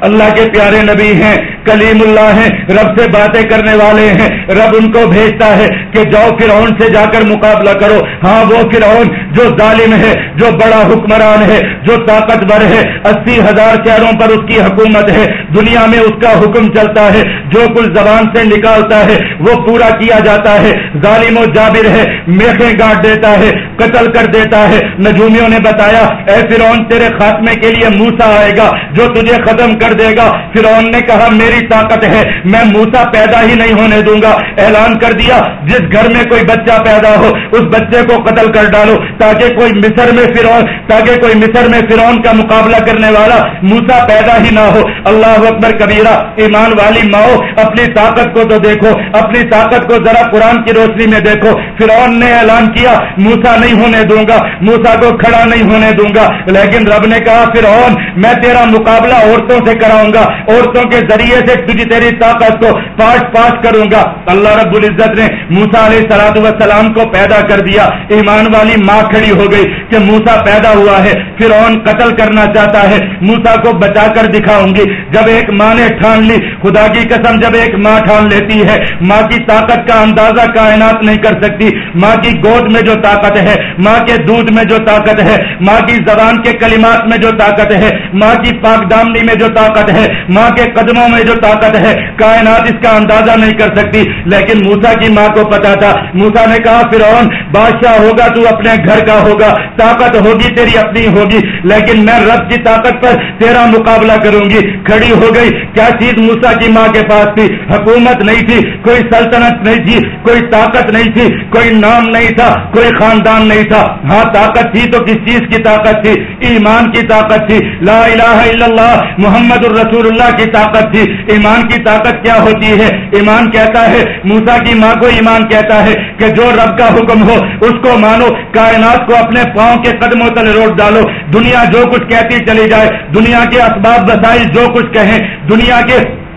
اللہ کے پیارے نبی ہیں۔ کلیم اللہ ہیں، رب سے باتیں کرنے والے ہیں۔ رب ان کو بھیجتا ہے کہ جاؤ فرعون سے جا کر مقابلہ کرو۔ ہاں وہ فرعون جو ظالم ہے، جو بڑا حکمران ہے، جو طاقتور ہے۔ اسی ہزار شہروں پر اس کی حکومت ہے۔ دنیا میں اس کا حکم چلتا ہے۔ جو کچھ زبان سے نکالتا ہے، وہ پورا کیا جاتا ہے۔ ظالم و جابر ہے، میخیں گاٹ دیتا ہے، قتل کر دیتا ہے۔ نجومیوں نے بتایا، اے فرعون، تیرے خاتمے کے لیے موسا آئے گا، جو تجھے ختم کر دے گا۔ فرعون نے کہا، میری میری طاقت ہے، میں موسا پیدا ہی نہیں ہونے دوں گا۔ اعلان کر دیا، جس گھر میں کوئی بچہ پیدا ہو، اس بچے کو قتل کر ڈالو۔ تاکہ کوئی مصر میں فرون تاکہ کوئی مصر میں فرون کا مقابلہ کرنے والا موسا پیدا ہی نہ ہو۔ اللہ اکبر کبیرہ، ایمان والی ماؤ، اپنی طاقت کو تو دیکھو، اپنی طاقت کو ذرا قرآن کی روشنی میں دیکھو۔ فرون نے اعلان کیا موسا نہیں ہونے دوں گا موسا کو کھڑا نہیں ہونے دوں گا۔ لیکن رب نے کہا، فرعون، میں تیرا مقابلہ عورتوں سے کراؤں گا، عورتوں کے ذریعے سے تجھ تیری طاقت کو پاش پاش کروں گا۔ اللہ رب العزت نے موسا علیہ سلاد وسلام کو پیدا کر دیا۔ ایمان والی ماں کھڑی ہو گئی کہ موسا پیدا ہوا ہے۔ پھر قتل کرنا چاہتا ہے۔ موسا کو بچا کر دکھاؤں گی۔ جب ایک ماں نے ٹھان لی، خدا کی قسم جب ایک ماں ٹھان لیتی ہے، ماں کی طاقت کا اندازہ کائنات نہیں کر سکتی۔ ماں کی گود میں جو طاقت ہے، ماں کے دودھ میں جو طاقت ہے، ماں کی زبان کے کلمات میں جو طاقت ہے، ماں کی پاک دامنی میں جو طاقت ہے، ماں کے قدموں میں جو طاقت ہے، کائنات اس کا اندازہ نہیں کر سکتی۔ لیکن موسا کی ماں کو پتا تھا۔ موسا نے کہا، فرعون، بادشاہ ہوگا، تو اپنے گھر کا ہوگا۔ طاقت ہوگی، تیری اپنی ہوگی۔ لیکن میں رب کی طاقت پر تیرا مقابلہ کروں گی۔ کھڑی ہو گئی۔ کیا چیز موسا کی ماں کے پاس تھی؟ حکومت نہیں تھی، کوئی سلطنت نہیں تھی، کوئی طاقت نہیں تھی، کوئی نام نہیں تھا، کوئی خاندان نہیں تھا۔ ہاں طاقت تھی تو کس چیز کی طاقت تھی؟ ایمان کی طاقت تھی۔ لا الہ الا اللہ، محمد الرسول اللہ کی طاقت تھی۔ ایمان کی طاقت کیا ہوتی ہے؟ ایمان کہتا ہے موسا کی ماں کو ایمان کہتا ہے کہ جو رب کا حکم ہو، اس کو مانو، کائنات کو اپنے پاؤں کے قدموں تلے روٹ ڈالو۔ دنیا جو کچھ کہتی چلی جائے، دنیا کے اسباب وسائل جو کچھ کہیں، دنیا کے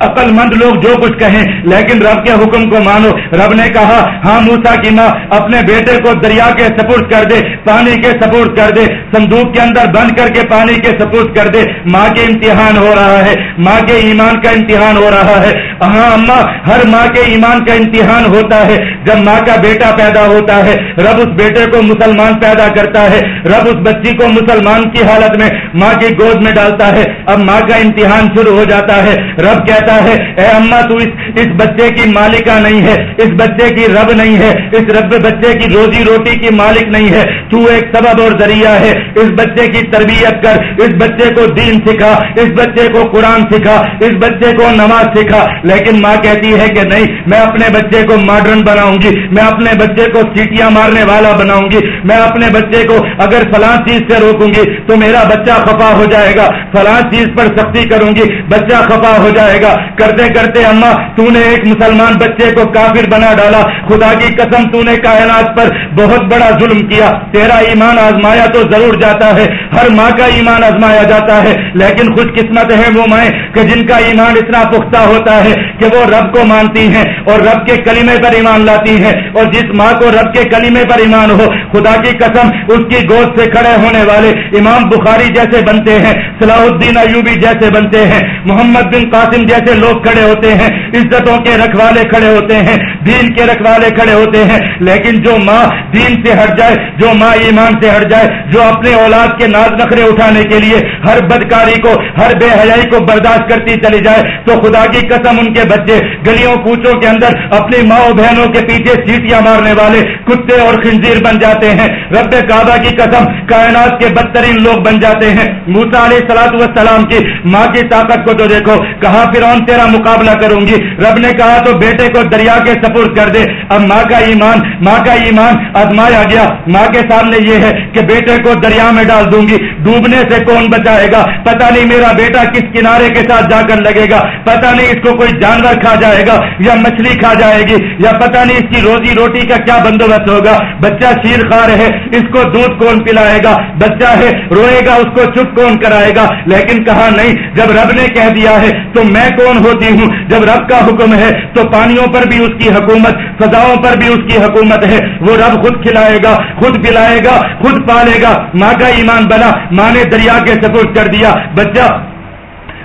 عقل مند لوگ جو کچھ کہیں، لیکن رب کے حکم کو مانو۔ رب نے کہا ہاں موسا کی ماں، اپنے بیٹے کو دریا کے سپورٹ کر دے، پانی کے سپورٹ کر دے، صندوق کے اندر بند کر کے پانی کے سپورٹ کر دے۔ ماں کے امتحان ہو رہا ہے، ماں کے ایمان کا امتحان ہو رہا ہے۔ ہاں اما، ہر ماں کے ایمان کا امتحان ہوتا ہے۔ جب ماں کا بیٹا پیدا ہوتا ہے، رب اس بیٹے کو مسلمان پیدا کرتا ہے۔ رب اس بچی کو مسلمان کی حالت میں ماں کی گود میں ڈالتا ہے۔ اب ماں کا امتحان شروع ہو جاتا ہے۔ رب کہتا کہتا ہے اے اما تو اس, اس بچے کی مالکہ نہیں ہے اس بچے کی رب نہیں ہے اس رب بچے کی روزی روٹی کی مالک نہیں ہے تو ایک سبب اور ذریعہ ہے۔ اس بچے کی تربیت کر اس بچے کو دین سکھا اس بچے کو قرآن سکھا اس بچے کو نماز سکھا۔ لیکن ماں کہتی ہے کہ نہیں میں اپنے بچے کو ماڈرن بناؤں گی میں اپنے بچے کو سیٹیاں مارنے والا بناؤں گی میں اپنے بچے کو اگر فلاں چیز سے روکوں گی تو میرا بچہ خفا ہو جائے گا فلاں چیز پر سختی کروں گی بچہ خفا ہو جائے گا۔ کرتے کرتے اما تو نے ایک مسلمان بچے کو کافر بنا ڈالا۔ خدا کی قسم تو نے کائنات پر بہت بڑا ظلم کیا۔ تیرا ایمان آزمایا تو ضرور جاتا ہے۔ ہر ماں کا ایمان آزمایا جاتا ہے۔ لیکن خوش قسمت ہے وہ مائیں کہ جن کا ایمان اتنا پختہ ہوتا ہے کہ وہ رب کو مانتی ہیں اور رب کے کلیمے پر ایمان لاتی ہیں۔ اور جس ماں کو رب کے کلیمے پر ایمان ہو، خدا کی قسم اس کی گود سے کھڑے ہونے والے امام بخاری جیسے بنتے ہیں، صلاح الدین ایوبی جیسے بنتے ہیں، محمد بن قاسم جیسے لوگ کھڑے ہوتے ہیں، عزتوں کے رکھوالے کھڑے ہوتے ہیں، دین کے رکھوالے کھڑے ہوتے ہیں۔ لیکن جو ماں دین سے ہٹ جائے، جو ماں ایمان سے ہٹ جائے، جو اپنے اولاد کے ناز نخرے اٹھانے کے لیے ہر بدکاری کو، ہر بے حیائی کو برداشت کرتی چلی جائے، تو خدا کی قسم ان کے بچے گلیوں کوچوں کے اندر اپنی ماں بہنوں کے پیچھے سیٹیاں مارنے والے کتے اور خنزیر بن جاتے ہیں۔ رب کعبہ کی قسم کائنات کے بدترین لوگ بن جاتے ہیں۔ موسا علیہ سلاط وسلام کی ماں کی طاقت کو تو دیکھو، کہاں پھر تیرا مقابلہ کروں گی۔ رب نے کہا تو بیٹے کو دریا کے سپرد کر دے۔ اب ماں کا ایمان، ماں کا ایمان آزمایا گیا۔ ماں کے سامنے یہ ہے کہ بیٹے کو دریا میں ڈال دوں گی۔ ڈوبنے سے کون بچائے گا؟ پتا نہیں میرا بیٹا کس کنارے کے ساتھ جا کر لگے گا۔ پتا نہیں اس کو کوئی جانور کھا جائے گا یا مچھلی کھا جائے گی یا پتا نہیں اس کی روزی روٹی کا کیا بندوبست ہوگا۔ بچہ شیر خار ہے، اس کو دودھ کون پلائے گا؟ بچہ ہے، روئے گا، اس کو چپ کون کرائے گا؟ لیکن کہا نہیں، جب رب نے کہہ دیا ہے تو میں کون ہوتی ہوں؟ جب رب کا حکم ہے تو پانیوں پر بھی اس کی حکومت، فضاؤں پر بھی اس کی حکومت ہے۔ وہ رب خود کھلائے گا، خود پلائے گا، خود پالے گا۔ ماں کا ایمان بنا، ماں نے دریا کے سپورٹ کر دیا۔ بچہ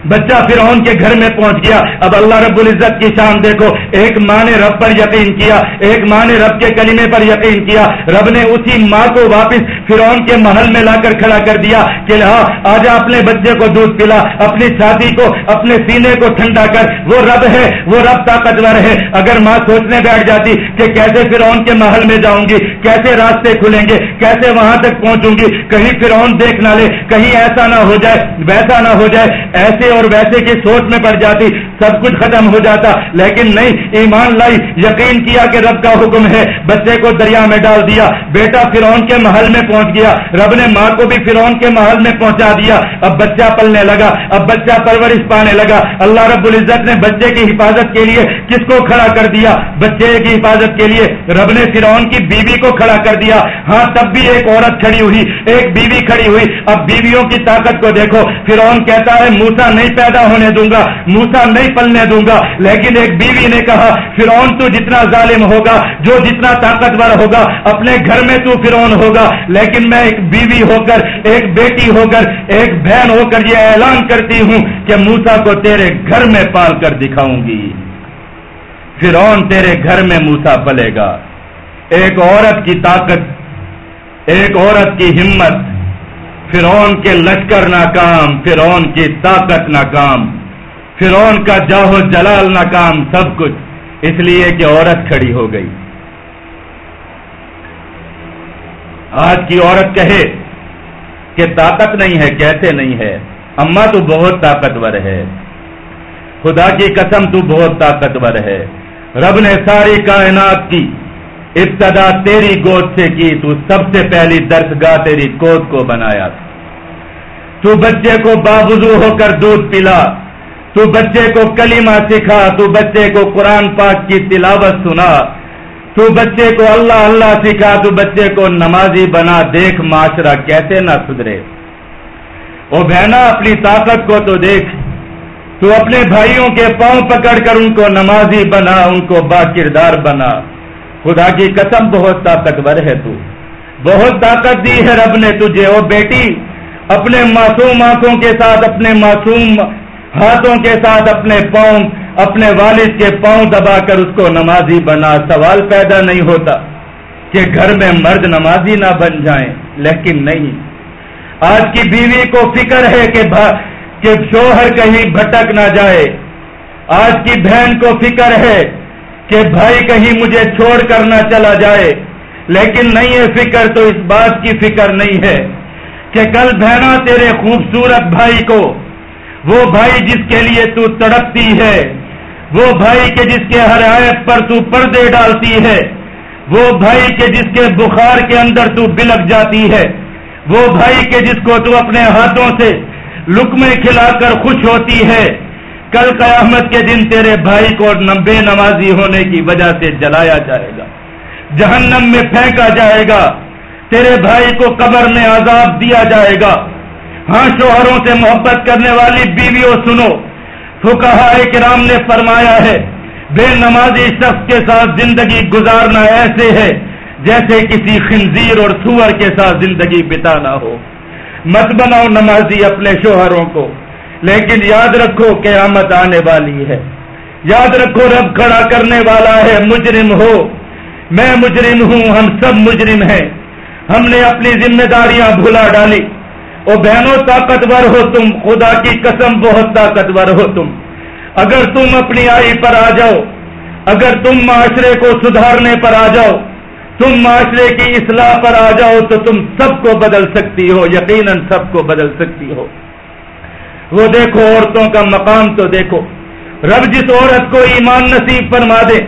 بچہ فرعون کے گھر میں پہنچ گیا۔ اب اللہ رب العزت کی شان دیکھو، ایک ماں نے رب پر یقین کیا، ایک ماں نے رب کے کلیمے پر یقین کیا۔ رب نے اسی ماں کو واپس فرعون کے محل میں لا کر کھڑا کر دیا کہ ہاں آجا اپنے بچے کو دودھ پلا، اپنی چھاتی کو، اپنے سینے کو ٹھنڈا کر۔ وہ رب ہے، وہ رب طاقتور ہے۔ اگر ماں سوچنے بیٹھ جاتی کہ کیسے فرعون کے محل میں جاؤں گی، کیسے راستے کھلیں گے، کیسے وہاں تک پہنچوں گی، کہیں فرعون دیکھ نہ لے، کہیں ایسا نہ ہو جائے، ویسا نہ ہو جائے، ایسے اور ویسے کی سوچ میں پڑ جاتی، سب کچھ ختم ہو جاتا۔ لیکن نہیں، ایمان لائی، یقین کیا کہ رب کا حکم ہے۔ بچے کو دریا میں ڈال دیا۔ بیٹا فرون کے محل میں پہنچ گیا۔ رب نے ماں کو بھی فرون کے محل میں پہنچا دیا۔ اب بچہ پلنے لگا۔ اب بچہ پرورش پانے لگا۔ اللہ رب العزت نے بچے کی حفاظت کے لیے کس کو کھڑا کر دیا؟ بچے کی حفاظت کے لیے۔ رب نے فرون کی بیوی کو کھڑا کر دیا۔ ہاں تب بھی ایک عورت کھڑی ہوئی، ایک بیوی کھڑی ہوئی۔ اب بیویوں کی طاقت کو دیکھو۔ فرون کہتا ہے موسا نہیں پیدا ہونے دوں گا موسا نہیں پلنے دوں گا۔ لیکن ایک بیوی نے کہا، فرعون تو جتنا ظالم ہوگا، جو جتنا طاقتور ہوگا، اپنے گھر میں تو فرعون ہوگا۔ لیکن میں ایک بیوی ہو کر، ایک بیٹی ہو کر، ایک بہن ہو کر یہ اعلان کرتی ہوں کہ موسا کو تیرے گھر میں پال کر دکھاؤں گی۔ فرعون تیرے گھر میں موسا پلے گا۔ ایک عورت کی طاقت، ایک عورت کی ہمت فرعون کے لشکر ناکام، فرعون کی طاقت ناکام، فرعون کا جاہو جلال ناکام، سب کچھ۔ اس لیے کہ عورت کھڑی ہو گئی۔ آج کی عورت کہے کہ طاقت نہیں ہے کیسے نہیں ہے۔ اما تو بہت طاقتور ہے۔ خدا کی قسم تو بہت طاقتور ہے۔ رب نے ساری کائنات کی ابتدا تیری گود سے کی، تو سب سے پہلی درس گاہ تیری گود کو بنایا تو بچے کو بابزو ہو کر دودھ پلا۔ تو بچے کو کلمہ سکھا۔ تو بچے کو قرآن پاک کی تلاوت سنا۔ تو بچے کو اللہ اللہ سکھا۔ تو بچے کو نمازی بنا۔ دیکھ معاشرہ کیسے نہ سدھرے۔ وہ بہنا اپنی طاقت کو تو دیکھ۔ تو اپنے بھائیوں کے پاؤں پکڑ کر ان کو نمازی بنا، ان کو با کردار بنا۔ خدا کی قسم بہت طاقتور ہے تو۔ بہت طاقت دی ہے رب نے تجھے وہ بیٹی۔ اپنے معصوم آنکھوں کے ساتھ، اپنے معصوم ہاتھوں کے ساتھ اپنے پاؤں، اپنے والد کے پاؤں دبا کر اس کو نمازی بنا۔ سوال پیدا نہیں ہوتا کہ گھر میں مرد نمازی نہ بن جائیں، لیکن نہیں۔ آج کی بیوی کو فکر ہے کہ کہ شوہر کہیں بھٹک نہ جائے۔ آج کی بہن کو فکر ہے کہ بھائی کہیں مجھے چھوڑ کر نہ چلا جائے۔ لیکن نہیں ہے فکر تو اس بات کی فکر نہیں ہے کہ کل بہنا تیرے خوبصورت بھائی کو۔ وہ بھائی جس کے لیے تو تڑپتی ہے۔ وہ بھائی کے جس کے ہر آیت پر تو پردے ڈالتی ہے۔ وہ بھائی کے جس کے بخار کے اندر تو بلک جاتی ہے۔ وہ بھائی کے جس کو تو اپنے ہاتھوں سے لکمے کھلا کر خوش ہوتی ہے۔ کل قیامت کے دن تیرے بھائی کو بے نمازی ہونے کی وجہ سے جلایا جائے گا۔ جہنم میں پھینکا جائے گا۔ تیرے بھائی کو قبر میں عذاب دیا جائے گا۔ ہاں شوہروں سے محبت کرنے والی بیویوں سنو۔ فکہ کرام نے فرمایا ہے، بے نمازی شخص کے ساتھ زندگی گزارنا ایسے ہے جیسے کسی خنزیر اور سور کے ساتھ زندگی بتانا ہو۔ مت بناؤ نمازی اپنے شوہروں کو۔ لیکن یاد رکھو قیامت آنے والی ہے۔ یاد رکھو رب کھڑا کرنے والا ہے، مجرم ہو۔ میں مجرم ہوں، ہم سب مجرم ہیں۔ ہم نے اپنی ذمہ داریاں بھلا ڈالی۔ او بہنوں، طاقتور ہو تم۔ خدا کی قسم، بہت طاقتور ہو تم۔ اگر تم اپنی آئی پر آ جاؤ، اگر تم معاشرے کو سدھارنے پر آ جاؤ، تم معاشرے کی اصلاح پر آ جاؤ، تو تم سب کو بدل سکتی ہو، یقیناً سب کو بدل سکتی ہو۔ وہ دیکھو عورتوں کا مقام تو دیکھو۔ رب جس عورت کو ایمان نصیب فرما دے،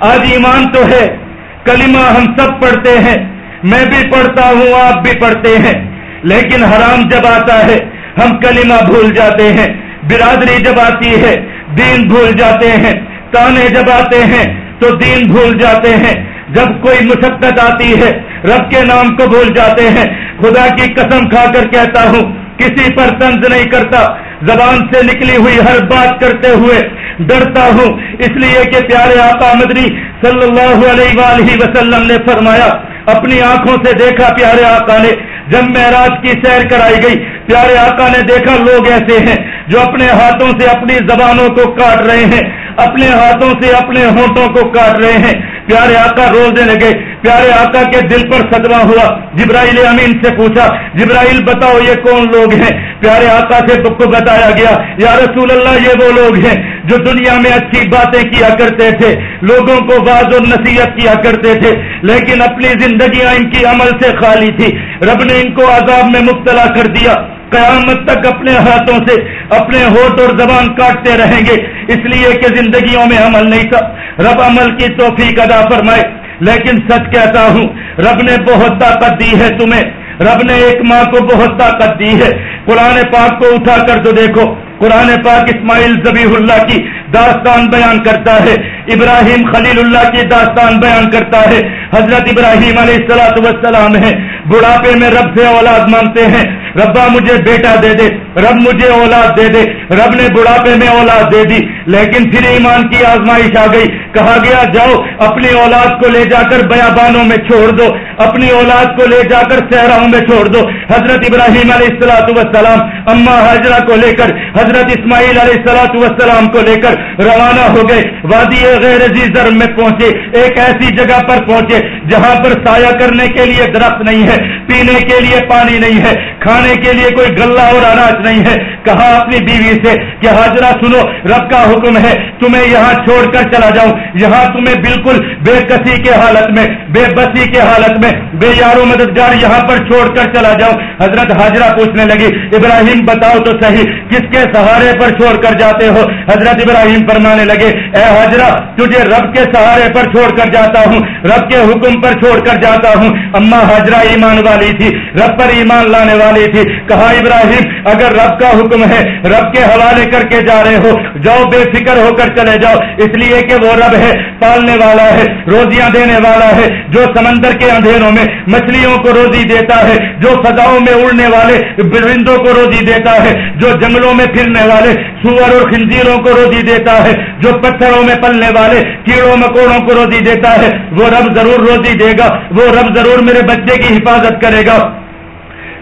آج ایمان تو ہے، کلمہ ہم سب پڑھتے ہیں۔ میں بھی پڑھتا ہوں، آپ بھی پڑھتے ہیں۔ لیکن حرام جب آتا ہے، ہم کلمہ بھول جاتے ہیں۔ برادری جب آتی ہے، دین بھول جاتے ہیں۔ تانے جب آتے ہیں، تو دین بھول جاتے ہیں۔ جب کوئی مشقت آتی ہے، رب کے نام کو بھول جاتے ہیں۔ خدا کی قسم کھا کر کہتا ہوں کسی پر تنز نہیں کرتا، زبان سے نکلی ہوئی ہر بات کرتے ہوئے ڈرتا ہوں۔ اس لیے کہ پیارے آقا مدنی صلی اللہ علیہ وآلہ وسلم نے فرمایا، اپنی آنکھوں سے دیکھا پیارے آقا نے، جب معراج کی سیر کرائی گئی، پیارے آقا نے دیکھا لوگ ایسے ہیں جو اپنے ہاتھوں سے اپنی زبانوں کو کاٹ رہے ہیں، اپنے ہاتھوں سے اپنے ہونٹوں کو کاٹ رہے ہیں۔ پیارے آقا روزے لگے پیارے آقا کے دل پر صدمہ ہوا۔ جبرائیل امین سے پوچھا، جبرائیل بتاؤ یہ کون لوگ ہیں؟ پیارے آقا سے کو بتایا گیا، یا رسول اللہ یہ وہ لوگ ہیں جو دنیا میں اچھی باتیں کیا کرتے تھے، لوگوں کو باز و نصیحت کیا کرتے تھے، لیکن اپنی زندگیاں ان کی عمل سے خالی تھی۔ رب نے ان کو عذاب میں مبتلا کر دیا۔ قیامت تک اپنے ہاتھوں سے اپنے ہوٹ اور زبان کاٹتے رہیں گے۔ اس لیے کہ زندگیوں میں عمل نہیں تھا۔ رب عمل کی توفیق ادا فرمائے۔ لیکن سچ کہتا ہوں، رب نے بہت طاقت دی ہے تمہیں۔ رب نے ایک ماں کو بہت طاقت دی ہے۔ قرآن پاک کو اٹھا کر تو دیکھو۔ قرآن پاک اسماعیل زبی اللہ کی داستان بیان کرتا ہے۔ ابراہیم خلیل اللہ کی داستان بیان کرتا ہے۔ حضرت ابراہیم علیہ السلاۃ وسلام ہے بڑھاپے میں رب سے اولاد مانتے ہیں۔ ربا مجھے بیٹا دے دے رب مجھے اولاد دے دے، رب نے بڑھاپے میں اولاد دے دی، لیکن پھر ایمان کی آزمائش آ گئی۔ کہا گیا، جاؤ، اپنی اولاد کو لے جا کر بیابانوں میں چھوڑ دو۔ اپنی اولاد کو لے جا کر صحراؤں میں چھوڑ دو۔ حضرت ابراہیم علیہ السلاۃ وسلام اما حاجرہ کو لے کر، حضرت اسماعیل علیہ السلاۃ وسلام کو لے کر روانہ ہو گئے۔ وادی غیر میں پہنچے، ایک ایسی جگہ پر پہنچے جہاں پر سایہ کرنے کے لیے درخت نہیں ہے، پینے کے لیے پانی نہیں ہے، کھانے کے لیے کوئی گلہ اور اناج نہیں ہے۔ کہا اپنی بیوی سے کہ حاضرہ سنو، رب کا حکم ہے، تمہیں یہاں چھوڑ کر چلا جاؤں۔ یہاں تمہیں بالکل بے کسی کے حالت میں، بے بسی کے حالت میں، بے یارو مددگار یہاں پر چھوڑ کر چلا جاؤں۔ حضرت حاضرہ پوچھنے لگی، ابراہیم بتاؤ تو صحیح، کس کے سہارے پر چھوڑ کر جاتے ہو؟ حضرت ابراہیم فرمانے لگے، اے حاضرہ، تجھے رب کے سہارے پر چھوڑ کر جاتا ہوں، رب کے حکم پر چھوڑ کر جاتا ہوں۔ اما حاضرہ ایمان والی تھی، رب پر ایمان لانے والی تھی۔ کہا ابراہیم، اگر رب کا حکم ہے، رب کے حوالے کر کے جا رہے ہو۔ جاؤ، بے فکر ہو کر چلے جاؤ۔ اس لیے کہ وہ رب ہے، پالنے والا ہے، روزیاں دینے والا ہے، جو سمندر کے اندھیروں میں مچھلیوں کو روزی دیتا ہے، جو فضاؤں میں اڑنے والے برندوں کو روزی دیتا ہے، جو جنگلوں میں پھرنے والے سور اور خنزیروں کو روزی دیتا ہے، جو پتھروں میں پلنے والے کیڑوں، مکوڑوں کو روزی دیتا ہے۔ وہ رب ضرور روزی دے گا، وہ رب ضرور میرے بچے کی حفاظت کرے گا۔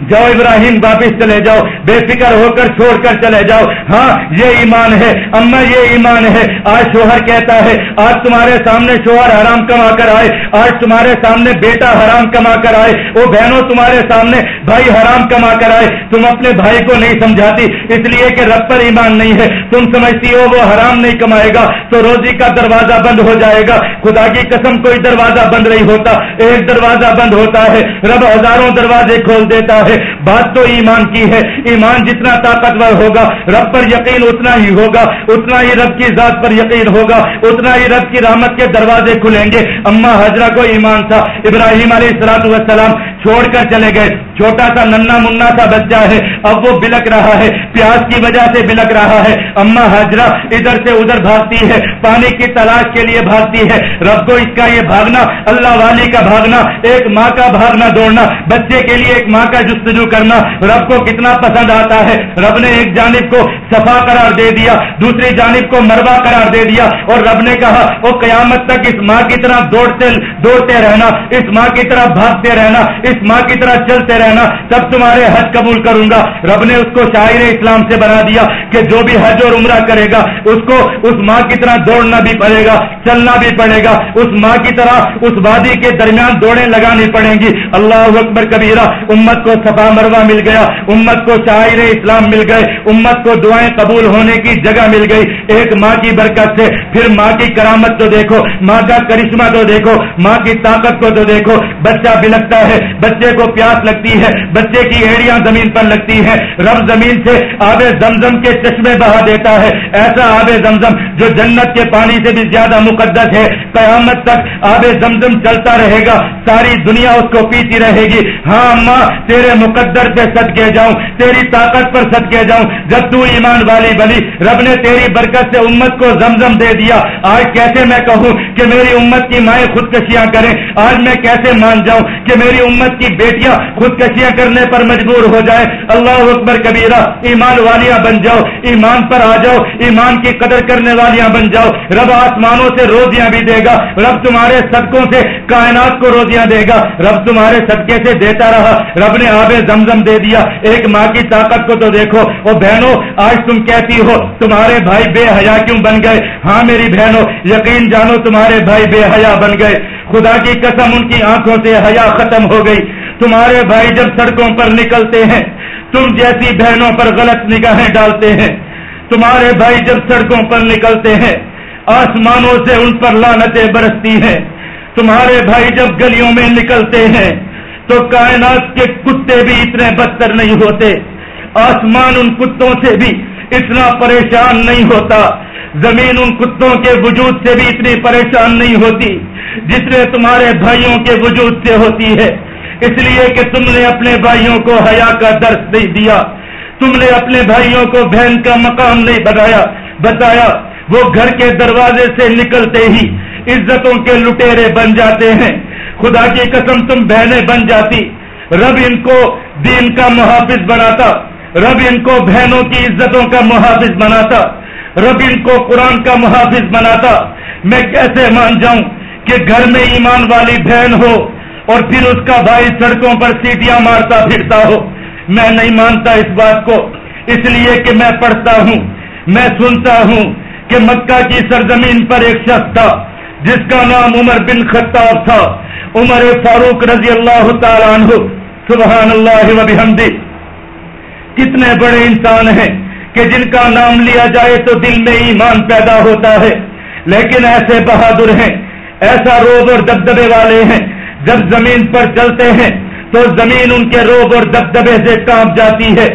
جاؤ ابراہیم واپس چلے جاؤ، بے فکر ہو کر چھوڑ کر چلے جاؤ۔ ہاں یہ ایمان ہے۔ اما، یہ ایمان ہے۔ آج شوہر کہتا ہے، آج تمہارے سامنے شوہر حرام کما کر آئے۔ آج تمہارے سامنے بیٹا حرام کما کر آئے۔ وہ بہنوں، تمہارے سامنے بھائی حرام کما کر آئے۔ تم اپنے بھائی کو نہیں سمجھاتی، اس لیے کہ رب پر ایمان نہیں ہے۔ تم سمجھتی ہو، وہ حرام نہیں کمائے گا۔ تو روزی کا دروازہ بند ہو جائے گا۔ خدا کی قسم، کوئی دروازہ بند نہیں ہوتا۔ ایک دروازہ بند ہوتا ہے۔ رب ہزاروں دروازے کھول دیتا ہے، بات تو ایمان کی ہے۔ ایمان جتنا طاقتور ہوگا، رب پر یقین اتنا ہی ہوگا۔ اتنا ہی رب کی ذات پر یقین ہوگا۔ اتنا ہی رب کی رحمت کے دروازے کھلیں گے۔ اما حضرہ کو ایمان تھا۔ ابراہیم علیہ السلاط والسلام چھوڑ کر چلے گئے۔ چھوٹا سا ننا منا سا بچہ ہے۔ اب وہ بلک رہا ہے۔ پیاس کی وجہ سے بلک رہا ہے۔ اما حجرا ادھر سے ادھر بھاگتی ہے۔ پانی کی تلاش کے لیے بھاگتی ہے۔ رب کو اس کا یہ بھاگنا، اللہ والی کا بھاگنا، ایک ماں کا بھاگنا دوڑنا، بچے کے لیے ایک ماں کا جو جستجو کرنا رب کو کتنا پسند آتا ہے۔ رب نے ایک جانب کو صفا قرار دے دیا، دوسری جانب کو مروا قرار دے دیا۔ اور رب نے کہا، وہ قیامت تک اس ماں کی طرح دوڑتے دوڑتے رہنا، اس ماں کی طرح بھاگتے رہنا، اس ماں کی طرح چلتے رہنا، تب تمہارے حج قبول کروں گا۔ رب نے اس کو شاعر اسلام سے بنا دیا کہ جو بھی حج اور عمرہ کرے گا، اس کو اس ماں کی طرح دوڑنا بھی پڑے گا، چلنا بھی پڑے گا۔ اس ماں کی طرح اس وادی کے درمیان دوڑیں لگانی پڑیں گی۔ اللہ اکبر کبیرہ، امت کو سفا مروا مل گیا، امت کو شاعر اسلام مل گئے، امت کو دعائیں قبول ہونے کی جگہ مل گئی۔ ایک ماں کی برکت سے پھر ماں کی کرامت تو دیکھو، ماں کا کرشمہ تو دیکھو، ماں کی طاقت کو تو دیکھو۔ بچہ بلکتا ہے، بچے کو پیاس لگتی ہے، بچے کی ایڑیاں زمین پر لگتی ہیں۔ رب زمین سے آب زمزم کے چشمے بہا دیتا ہے۔ ایسا آب زمزم جو جنت کے پانی سے بھی زیادہ مقدس ہے۔ قیامت تک آب زمزم چلتا رہے گا، ساری دنیا اس کو پیتی رہے گی۔ ہاں ماں، تیرے مقدر پہ سد کے جاؤں، تیری طاقت پر سد کے جاؤں۔ جب تو ایمان والی بنی، رب نے تیری برکت سے امت کو زمزم دے دیا۔ آج کیسے میں کہوں کہ میری امت کی مائیں خودکشیاں کریں؟ آج میں کیسے مان جاؤں کہ میری امت کی بیٹیاں خودکشیاں کرنے پر مجبور ہو جائے اللہ اکبر کبیرہ، ایمان والیاں بن جاؤ، ایمان پر آ جاؤ، ایمان کی قدر کرنے والیاں بن جاؤ۔ رب آسمانوں سے روزیاں بھی دے گا، رب تمہارے صدقوں سے کائنات کو روزیاں دے گا۔ رب تمہارے صدقے سے دیتا رہا۔ رب نے آب زمزم دے دیا۔ ایک ماں کی طاقت کو تو دیکھو۔ وہ بہنوں، آج تم کہتی ہو، تمہارے بھائی بے حیا کیوں بن گئے؟ ہاں میری بہنوں، یقین جانو تمہارے بھائی بے حیا بن گئے۔ خدا کی قسم، ان کی آنکھوں سے حیا ختم ہو گئی۔ تمہارے بھائی جب سڑکوں پر نکلتے ہیں، تم جیسی بہنوں پر غلط نگاہیں ڈالتے ہیں۔ تمہارے بھائی جب سڑکوں پر نکلتے ہیں، آسمانوں سے ان پر لانتیں برستی ہیں۔ تمہارے بھائی جب گلیوں میں نکلتے ہیں تو کائنات کے کتے بھی اتنے بدتر نہیں ہوتے، آسمان ان کتوں سے بھی اتنا پریشان نہیں ہوتا، زمین ان کتوں کے وجود سے بھی اتنی پریشان نہیں ہوتی جتنے تمہارے بھائیوں کے وجود سے ہوتی ہے۔ اس لیے کہ تم نے اپنے بھائیوں کو حیا کا درس نہیں دیا۔ تم نے اپنے بھائیوں کو بہن کا مقام نہیں بتایا بتایا، وہ گھر کے دروازے سے نکلتے ہی عزتوں کے لٹیرے بن جاتے ہیں۔ خدا کی قسم تم بہنیں بن جاتی۔ رب ان کو دین کا محافظ بناتا۔ رب ان کو بہنوں کی عزتوں کا محافظ بناتا۔ رب ان کو قرآن کا محافظ بناتا۔ میں کیسے مان جاؤں کہ گھر میں ایمان والی بہن ہو اور پھر اس کا بھائی سڑکوں پر سیٹیاں مارتا پھرتا ہو۔ میں نہیں مانتا اس بات کو۔ اس لیے کہ میں پڑھتا ہوں۔ میں سنتا ہوں کہ مکہ کی سرزمین پر ایک شخص تھا۔ جس کا نام عمر بن خطاب تھا۔ عمر فاروق رضی اللہ تعالیٰ عنہ، سبحان اللہ و بحمدی کتنے بڑے انسان ہیں کہ جن کا نام لیا جائے تو دل میں ایمان پیدا ہوتا ہے۔ لیکن ایسے بہادر ہیں، ایسا روب اور دبدبے والے ہیں۔ جب زمین پر چلتے ہیں تو زمین ان کے روب اور دبدبے سے کانپ جاتی ہے۔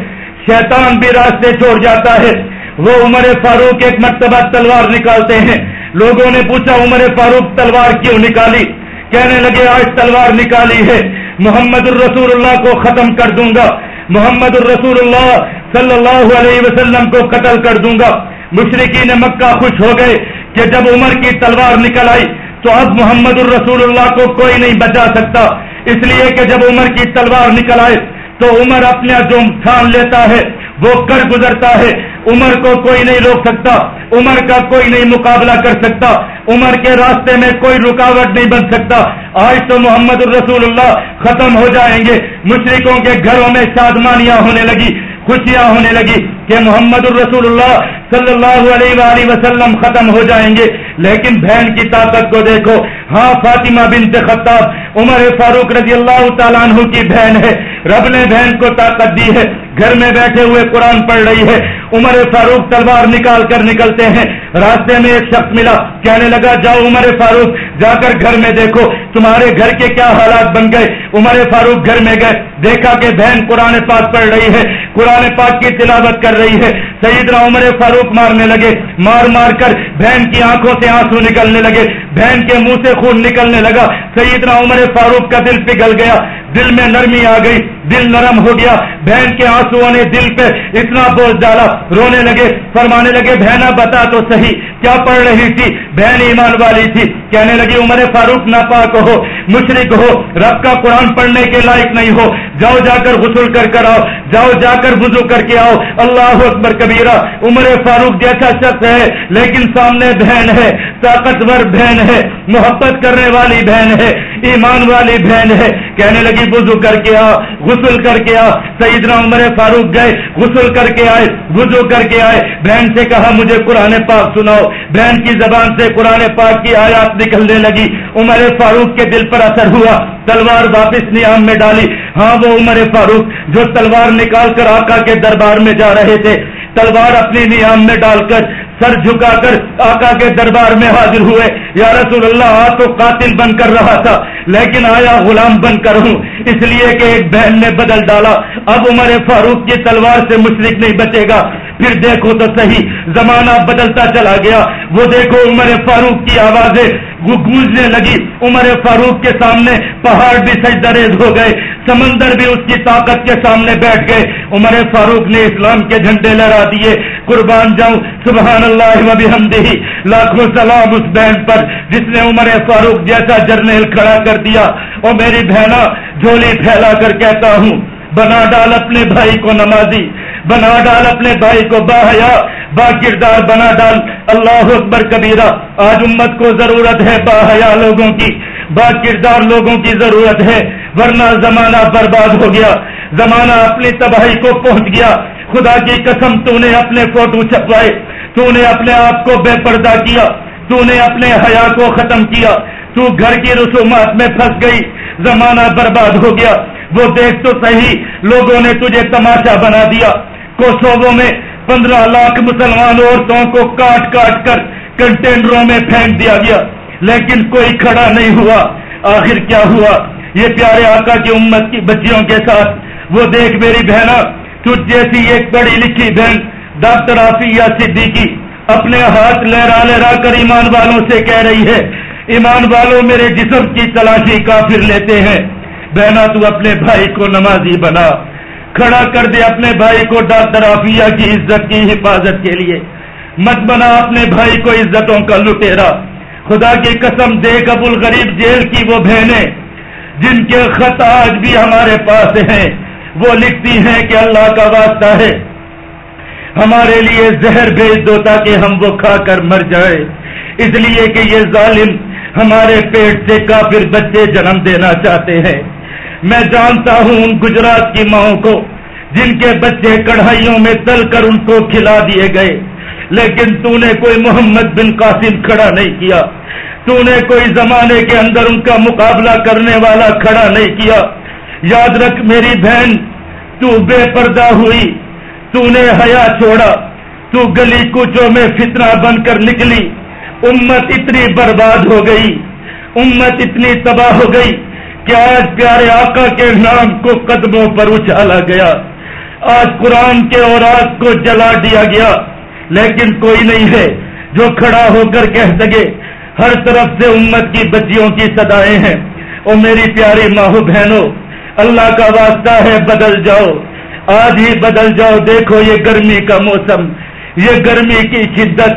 شیطان بھی راستے چھوڑ جاتا ہے۔ وہ عمر فاروق ایک مرتبہ تلوار نکالتے ہیں۔ لوگوں نے پوچھا، عمر فاروق تلوار کیوں نکالی؟ کہنے لگے، آج تلوار نکالی ہے۔ محمد الرسول اللہ کو ختم کر دوں گا۔ محمد الرسول اللہ صلی اللہ علیہ وسلم کو قتل کر دوں گا۔ مشرقین مکہ خوش ہو گئے کہ جب عمر کی تلوار نکل آئی تو اب محمد الرسول اللہ کو کوئی نہیں بچا سکتا۔ اس لیے کہ جب عمر کی تلوار نکل آئے تو عمر اپنا جو ٹھان لیتا ہے، وہ کر گزرتا ہے۔ عمر کو کوئی نہیں روک سکتا، عمر کا کوئی نہیں مقابلہ کر سکتا، عمر کے راستے میں کوئی رکاوٹ نہیں بن سکتا۔ آج تو محمد الرسول اللہ ختم ہو جائیں گے۔ مشرقوں کے گھروں میں شادمانیاں ہونے لگی، خوشیاں ہونے لگی کہ محمد الرسول اللہ صلی اللہ علیہ وآلہ وسلم ختم ہو جائیں گے۔ لیکن بہن کی طاقت کو دیکھو۔ ہاں فاطمہ بنت خطاب، عمر فاروق رضی اللہ تعالیٰ عنہ کی بہن ہے۔ رب نے بہن کو طاقت دی ہے۔ گھر میں بیٹھے ہوئے قرآن پڑھ رہی ہے۔ عمر فاروق تلوار نکال کر نکلتے ہیں۔ راستے میں ایک شخص ملا۔ کہنے لگا، جاؤ عمر فاروق، جا کر گھر میں دیکھو۔ تمہارے گھر کے کیا حالات بن گئے؟ عمر فاروق گھر میں گئے۔ دیکھا کہ بہن قرآن پاک پڑھ رہی ہے۔ قرآن پاک کی تلاوت کر رہی ہے۔ سیدنا عمر فاروق مارنے لگے، مار مار کر بہن کی آنکھوں سے آنسو نکلنے لگے، بہن کے منہ سے خون نکلنے لگا۔ سیدنا عمر فاروق کا دل پگھل گیا، دل میں نرمی آ گئی۔ دل نرم ہو گیا۔ بہن کے آنسو نے دل پہ اتنا بوجھ ڈالا۔ رونے لگے، فرمانے لگے بہنا بتا تو صحیح، کیا پڑھ رہی تھی؟ بہن ایمان والی تھی۔ کہنے لگی، عمر فاروق ناپاک ہو، مشرق ہو، رب کا قرآن پڑھنے کے لائق نہیں ہو۔ جاؤ، جا کر غسل کر کر آؤ۔ جاؤ، جا کر وضو کر کے آؤ۔ اللہ اکبر کبیرہ، عمر فاروق جیسا شخص ہے، لیکن سامنے بہن ہے۔ طاقتور بہن ہے۔ محبت کرنے والی بہن ہے۔ ایمان والی بہن ہے۔ کہنے لگی، وضو کر کے آ غسل کر کے آ، سیدنا عمر فاروق گئے، غسل کر کے آئے، وضو کر کے آئے۔ بہن سے کہا، مجھے قرآن پاک سناؤ۔ بہن کی زبان سے قرآن پاک کی آیات نکلنے لگی۔ عمر فاروق کے دل پر اثر ہوا۔ تلوار واپس نیام میں ڈالی۔ ہاں وہ عمر فاروق جو تلوار نکال کر آقا کے دربار میں جا رہے تھے۔ تلوار اپنی نیام میں ڈال کر سر جھکا کر آقا کے دربار میں حاضر ہوئے۔ یا رسول اللہ آ تو قاتل بن کر رہا تھا، لیکن آیا غلام بن کر ہوں۔ اس لیے کہ ایک بہن نے بدل ڈالا۔ اب عمر فاروق کی تلوار سے مشرق نہیں بچے گا۔ پھر دیکھو تو صحیح، زمانہ بدلتا چلا گیا۔ وہ دیکھو عمر فاروق کی آوازیں، وہ گونجنے لگی۔ عمر فاروق کے سامنے پہاڑ بھی سجدریز ہو گئے، سمندر بھی اس کی طاقت کے سامنے بیٹھ گئے۔ عمر فاروق نے اسلام کے جھنڈے لہرا دیے، قربان جاؤں، سبحان اللہ وبحمدہ لاکھوں سلام اس بہن پر جس نے عمر فاروق جیسا جرنیل کھڑا کر دیا۔ اور میری بہنا جھولی پھیلا کر کہتا ہوں بنا ڈال اپنے بھائی کو نمازی، بنا ڈال اپنے بھائی کو باحیا۔ با کردار بنا ڈال۔ اللہ اکبر کبیرہ، آج امت کو ضرورت ہے باحیا لوگوں کی۔ با کردار لوگوں کی ضرورت ہے۔ ورنہ زمانہ برباد ہو گیا۔ زمانہ اپنی تباہی کو پہنچ گیا۔ خدا کی قسم، تو نے اپنے فوٹو چھپوائے۔ تو نے اپنے آپ کو بے پردہ کیا۔ تو نے اپنے حیا کو ختم کیا۔ تو گھر کی رسومات میں پھنس گئی۔ زمانہ برباد ہو گیا۔ وہ دیکھ تو صحیح، لوگوں نے تجھے تماشا بنا دیا۔ کوسوبوں میں پندرہ لاکھ مسلمان عورتوں کو کاٹ کاٹ کر کنٹینروں میں پھینک دیا گیا۔ لیکن کوئی کھڑا نہیں ہوا۔ آخر کیا ہوا؟ یہ پیارے آقا کی امت کی بچیوں کے ساتھ۔ وہ دیکھ میری بہنا تجھ جیسی ایک پڑھی لکھی بہن، ڈاکٹر آفیہ صدیقی، اپنے ہاتھ لہرا لہرا کر ایمان والوں سے کہہ رہی ہے، ایمان والوں میرے جسم کی تلاشی کافر لیتے ہیں۔ بہنا تو اپنے بھائی کو نمازی بنا، کھڑا کر دے اپنے بھائی کو ڈاکٹر آفیہ کی عزت کی حفاظت کے لیے۔ مت بنا اپنے بھائی کو عزتوں کا لٹیرا۔ خدا کی قسم دیکھ ابو الغریب جیل کی وہ بہنیں، جن کے خط آج بھی ہمارے پاس ہیں۔ وہ لکھتی ہیں کہ اللہ کا واسطہ ہے۔ ہمارے لیے زہر بھیج دو تاکہ ہم وہ کھا کر مر جائے اس لیے کہ یہ ظالم ہمارے پیٹ سے کافر بچے جنم دینا چاہتے ہیں۔ میں جانتا ہوں ان گجرات کی ماؤں کو، جن کے بچے کڑھائیوں میں تل کر ان کو کھلا دیے گئے۔ لیکن تو نے کوئی محمد بن قاسم کھڑا نہیں کیا۔ تو نے کوئی زمانے کے اندر ان کا مقابلہ کرنے والا کھڑا نہیں کیا۔ یاد رکھ میری بہن، تو بے پردہ ہوئی۔ تو نے حیا چھوڑا۔ تو گلی کوچوں میں فتنہ بن کر نکلی۔ امت اتنی برباد ہو گئی۔ امت اتنی تباہ ہو گئی۔ کہ آج پیارے آقا کے نام کو قدموں پر اچھالا گیا۔ آج قرآن کے اور کو جلا دیا گیا، لیکن کوئی نہیں ہے جو کھڑا ہو کر کہہ سکے، ہر طرف سے امت کی بچیوں کی سدائے ہیں۔ اور میری پیاری ماہو بہنوں، اللہ کا واسطہ ہے، بدل جاؤ۔ آج ہی بدل جاؤ، دیکھو یہ گرمی کا موسم، یہ گرمی کی شدت۔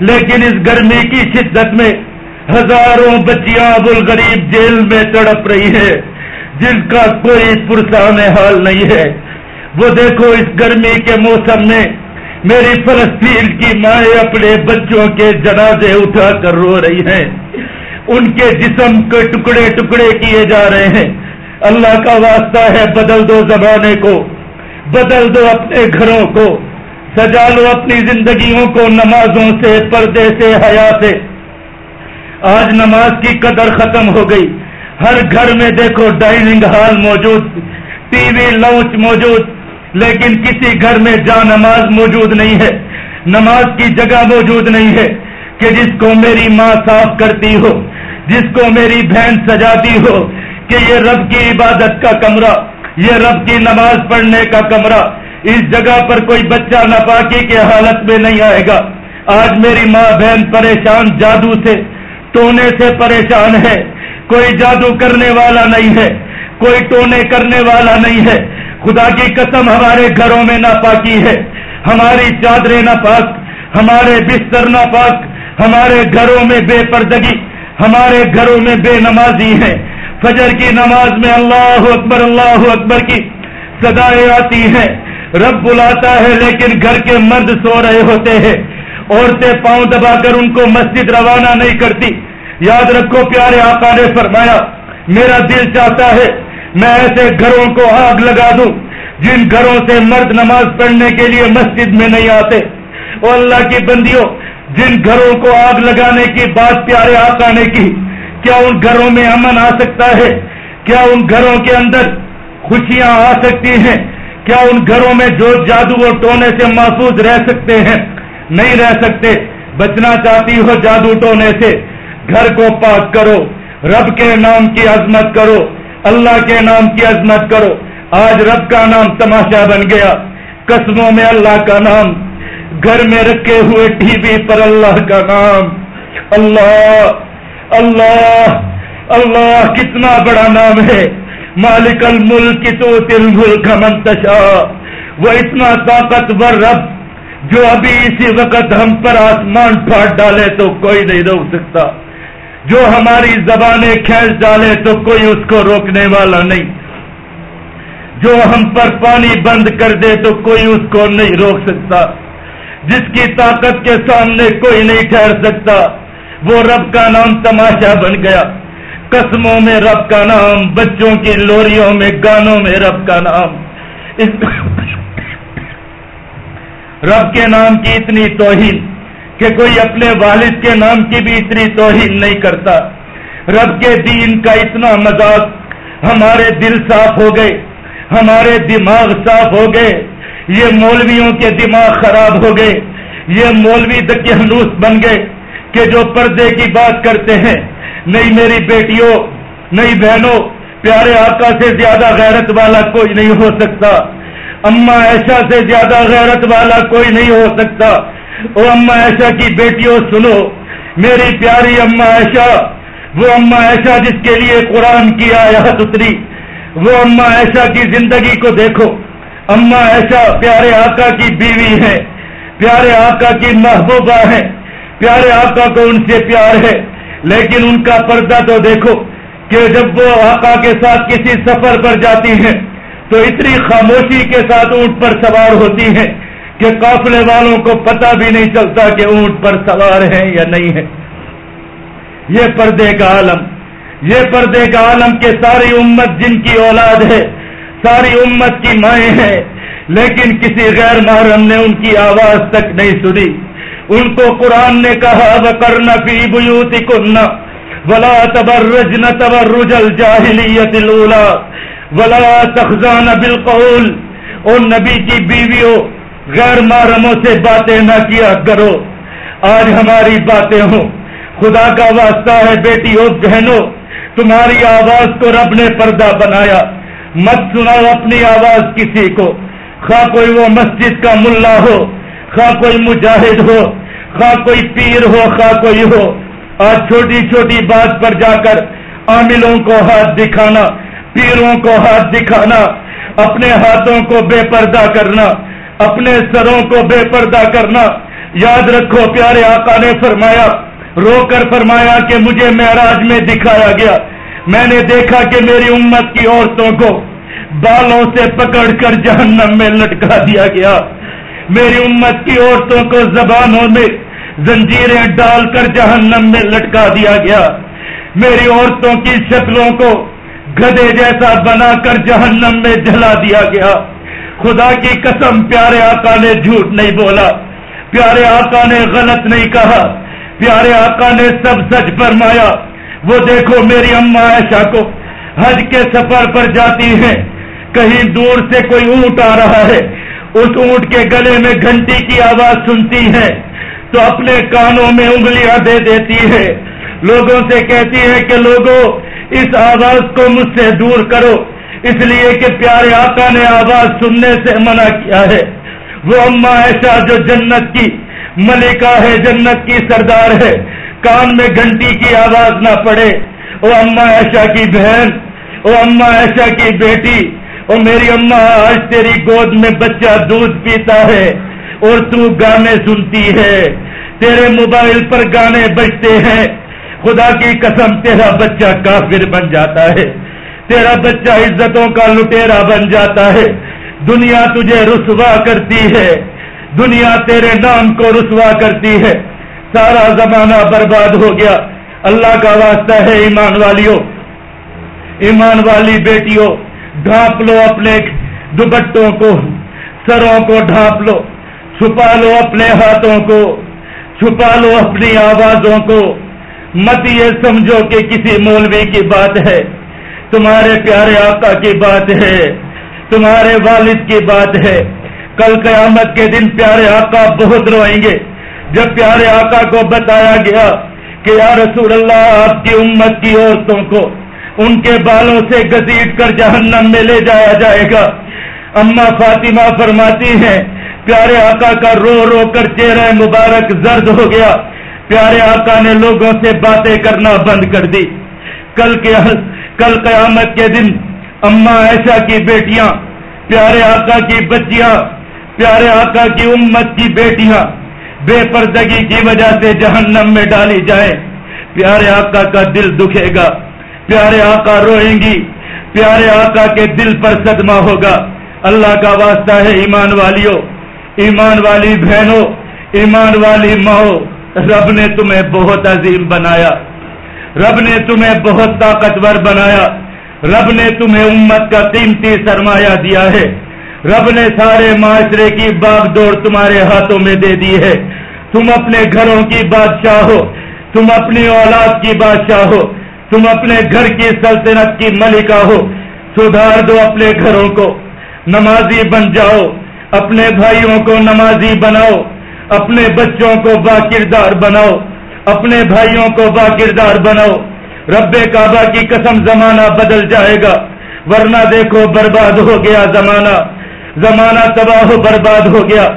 لیکن اس گرمی کی شدت میں ہزاروں بچیاں بلغریب جیل میں تڑپ رہی ہے جن کا کوئی پرسان حال نہیں ہے۔ وہ دیکھو اس گرمی کے موسم میں میری فلسطین کی مائیں اپنے بچوں کے جنازے اٹھا کر رو رہی ہیں۔ ان کے جسم کے ٹکڑے ٹکڑے کیے جا رہے ہیں۔ اللہ کا واسطہ ہے بدل دو زمانے کو، بدل دو اپنے گھروں کو۔ سجا لو اپنی زندگیوں کو نمازوں سے، پردے سے، حیا سے۔ آج نماز کی قدر ختم ہو گئی۔ ہر گھر میں دیکھو ڈائننگ ہال موجود، ٹی وی لاؤنچ موجود، لیکن کسی گھر میں جا نماز موجود نہیں ہے۔ نماز کی جگہ موجود نہیں ہے کہ جس کو میری ماں صاف کرتی ہو، جس کو میری بہن سجاتی ہو کہ یہ رب کی عبادت کا کمرہ، یہ رب کی نماز پڑھنے کا کمرہ۔ اس جگہ پر کوئی بچہ ناپاکی کے حالت میں نہیں آئے گا۔ آج میری ماں بہن پریشان جادو سے ٹونے سے پریشان ہے۔ کوئی جادو کرنے والا نہیں ہے۔ کوئی ٹونے کرنے والا نہیں ہے۔ خدا کی قسم ہمارے گھروں میں ناپاکی ہے۔ ہماری چادریں ناپاک، ہمارے بستر ناپاک، ہمارے گھروں میں بے پردگی، ہمارے گھروں میں بے نمازی ہے فجر کی نماز میں اللہ اکبر اللہ اکبر کی سدائے آتی ہیں۔ رب بلاتا ہے لیکن گھر کے مرد سو رہے ہوتے ہیں۔ عورتیں پاؤں دبا کر ان کو مسجد روانہ نہیں کرتی۔ یاد رکھو پیارے آقا نے فرمایا، میرا دل چاہتا ہے میں ایسے گھروں کو آگ لگا دوں، جن گھروں سے مرد نماز پڑھنے کے لیے مسجد میں نہیں آتے۔ اور اللہ کی بندیوں، جن گھروں کو آگ لگانے کی بات پیارے آقا نے کی، کیا ان گھروں میں امن آ سکتا ہے؟ کیا ان گھروں کے اندر خوشیاں آ سکتی ہیں؟ کیا ان گھروں میں جو جادو اور ٹونے سے محفوظ رہ سکتے ہیں؟ نہیں رہ سکتے۔ بچنا چاہتی ہو جادو ٹونے سے۔ گھر کو پاک کرو، رب کے نام کی عظمت کرو، اللہ کے نام کی عظمت کرو۔ آج رب کا نام تماشا بن گیا، قسموں میں اللہ کا نام، گھر میں رکھے ہوئے ٹی وی پر اللہ کا نام۔ اللہ اللہ اللہ، کتنا بڑا نام ہے۔ مالک الملک تو تل ملک منتشا وہ اتنا طاقتور رب جو ابھی اسی وقت ہم پر آسمان پھاٹ ڈالے تو کوئی نہیں روک سکتا۔ جو ہماری زبانیں کھینچ ڈالے تو کوئی اس کو روکنے والا نہیں۔ جو ہم پر پانی بند کر دے تو کوئی اس کو نہیں روک سکتا۔ جس کی طاقت کے سامنے کوئی نہیں ٹھہر سکتا۔ وہ رب کا نام تماشا بن گیا۔ قسموں میں رب کا نام، بچوں کی لوریوں میں، گانوں میں رب کا نام۔ رب کے نام کی اتنی توہین۔ کہ کوئی اپنے والد کے نام کی بھی اتنی توہین نہیں کرتا۔ رب کے دین کا اتنا مذاق، ہمارے دل صاف ہو گئے، ہمارے دماغ صاف ہو گئے۔ یہ مولویوں کے دماغ خراب ہو گئے۔ یہ مولوی دکیانوس بن گئے کہ جو پردے کی بات کرتے ہیں، نہیں میری بیٹیوں نئی بہنوں، پیارے آقا سے زیادہ غیرت والا کوئی نہیں ہو سکتا۔ اما ایسا سے زیادہ غیرت والا کوئی نہیں ہو سکتا۔ او اما ایشا کی بیٹیوں سنو، میری پیاری اما ایشا وہ اما ایشا جس کے لیے قرآن کی آیات اتری، وہ اما ایشا کی زندگی کو دیکھو۔ اما ایشا پیارے آقا کی بیوی ہے، پیارے آقا کی محبوبہ ہے، پیارے آقا کو ان سے پیار ہے، لیکن ان کا پردہ تو دیکھو کہ جب وہ آقا کے ساتھ کسی سفر پر جاتی ہیں، تو اتنی خاموشی کے ساتھ اونٹ پر سوار ہوتی ہیں۔ کہ قافلے والوں کو پتہ بھی نہیں چلتا کہ اونٹ پر سوار ہیں یا نہیں ہے یہ پردے کا عالم، یہ پردے کا عالم کے ساری امت جن کی اولاد ہے، ساری امت کی مائیں ہیں، لیکن کسی غیر محرم نے ان کی آواز تک نہیں سنی۔ ان کو قرآن نے کہا وہ کرنا فی بوتی کنہ ولا تبرج نہ تبرج الجاہلیت الاولا ولا تخزان بالقول۔ اور نبی کی بیویوں غیر محرموں سے باتیں نہ کیا کرو۔ آج ہماری باتیں ہوں۔ خدا کا واسطہ ہے بیٹی ہو بہنوں۔ تمہاری آواز کو رب نے پردہ بنایا۔ مت سناؤ اپنی آواز کسی کو۔ خواہ کوئی وہ مسجد کا ملا ہو، خواہ کوئی مجاہد ہو، خواہ کوئی پیر ہو، خواہ کوئی ہو۔ آج چھوٹی چھوٹی بات پر جا کر عاملوں کو ہاتھ دکھانا، پیروں کو ہاتھ دکھانا، اپنے ہاتھوں کو بے پردہ کرنا۔ اپنے سروں کو بے پردہ کرنا۔ یاد رکھو پیارے آقا نے فرمایا، رو کر فرمایا کہ مجھے معراج میں دکھایا گیا۔ میں نے دیکھا کہ میری امت کی عورتوں کو بالوں سے پکڑ کر جہنم میں لٹکا دیا گیا۔ میری امت کی عورتوں کو زبانوں میں زنجیریں ڈال کر جہنم میں لٹکا دیا گیا۔ میری عورتوں کی شکلوں کو گدے جیسا بنا کر جہنم میں جلا دیا گیا۔ خدا کی قسم پیارے آقا نے جھوٹ نہیں بولا، پیارے آقا نے غلط نہیں کہا، پیارے آقا نے سب سچ فرمایا۔ وہ دیکھو میری اما عائشہ کو حج کے سفر پر جاتی ہیں، کہیں دور سے کوئی اونٹ آ رہا ہے۔ اس اونٹ کے گلے میں گھنٹی کی آواز سنتی ہے، تو اپنے کانوں میں انگلیاں دے دیتی ہے۔ لوگوں سے کہتی ہے کہ لوگوں، اس آواز کو مجھ سے دور کرو۔ اس لیے کہ پیارے آقا نے آواز سننے سے منع کیا ہے۔ وہ اما ایسا جو جنت کی ملکہ ہے، جنت کی سردار ہے، کان میں گھنٹی کی آواز نہ پڑے۔ وہ اما ایشا کی بہن وہ اما ایشا کی بیٹی اور میری اما آج تیری گود میں بچہ دودھ پیتا ہے، اور تو گانے سنتی ہے۔ تیرے موبائل پر گانے بجتے ہیں۔ خدا کی قسم تیرا بچہ کافر بن جاتا ہے۔ تیرا بچہ عزتوں کا لٹیرا بن جاتا ہے۔ دنیا تجھے رسوا کرتی ہے۔ دنیا تیرے نام کو رسوا کرتی ہے۔ سارا زمانہ برباد ہو گیا۔ اللہ کا واسطہ ہے ایمان والیوں۔ ایمان والی بیٹیوں، ڈھانپ لو اپنے دوپٹوں کو۔ سروں کو ڈھانپ لو۔ چھپا لو اپنے ہاتھوں کو۔ چھپا لو اپنی آوازوں کو۔ مت یہ سمجھو کہ کسی مولوی کی بات ہے۔ تمہارے پیارے آقا کی بات ہے، تمہارے والد کی بات ہے۔ کل قیامت کے دن پیارے آقا بہت روئیں گے۔ جب پیارے آقا کو بتایا گیا کہ یا رسول اللہ، آپ کی امت کی عورتوں کو ان کے بالوں سے گزیٹ کر جہنم میں لے جایا جائے گا۔ اما فاطمہ فرماتی ہیں، پیارے آقا کا رو رو کر چہرہ مبارک زرد ہو گیا۔ پیارے آقا نے لوگوں سے باتیں کرنا بند کر دی۔ کل کے کل قیامت کے دن اما ایشا کی بیٹیاں، پیارے آقا کی بچیاں، پیارے آقا کی امت کی بیٹیاں بے پردگی کی وجہ سے جہنم میں ڈالی جائے پیارے آقا کا دل دکھے گا، پیارے آقا روئیں گی، پیارے آقا کے دل پر صدمہ ہوگا۔ اللہ کا واسطہ ہے ایمان والیوں ایمان والی بہنوں ایمان والی ماؤ، رب نے تمہیں بہت عظیم بنایا۔ رب نے تمہیں بہت طاقتور بنایا۔ رب نے تمہیں امت کا قیمتی سرمایہ دیا ہے۔ رب نے سارے معاشرے کی باغ دوڑ تمہارے ہاتھوں میں دے دی ہے۔ تم اپنے گھروں کی بادشاہ ہو۔ تم اپنی اولاد کی بادشاہ ہو۔ تم اپنے گھر کی سلطنت کی ملکہ ہو۔ سدھار دو اپنے گھروں کو۔ نمازی بن جاؤ۔ اپنے بھائیوں کو نمازی بناؤ۔ اپنے بچوں کو با کردار بناؤ۔ اپنے بھائیوں کو با کردار بناؤ۔ رب کعبہ کی قسم زمانہ بدل جائے گا۔ ورنہ دیکھو برباد ہو گیا زمانہ۔ زمانہ تباہ برباد ہو گیا۔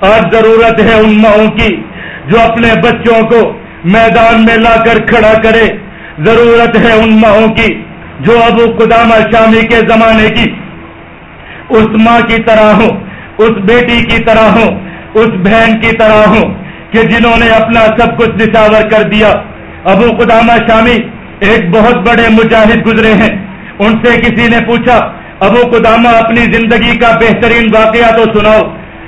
آج ضرورت ہے ان ماؤں کی جو اپنے بچوں کو میدان میں لا کر کھڑا کرے۔ ضرورت ہے ان ماؤں کی جو ابو قدامہ شامی کے زمانے کی۔ اس ماں کی طرح ہوں، اس بیٹی کی طرح ہوں، اس بہن کی طرح ہوں۔ کہ جنہوں نے اپنا سب کچھ نشاور کر دیا۔ ابو قدامہ شامی ایک بہت بڑے مجاہد گزرے ہیں۔ ان سے کسی نے پوچھا، ابو قدامہ اپنی زندگی کا بہترین واقعہ تو سناؤ۔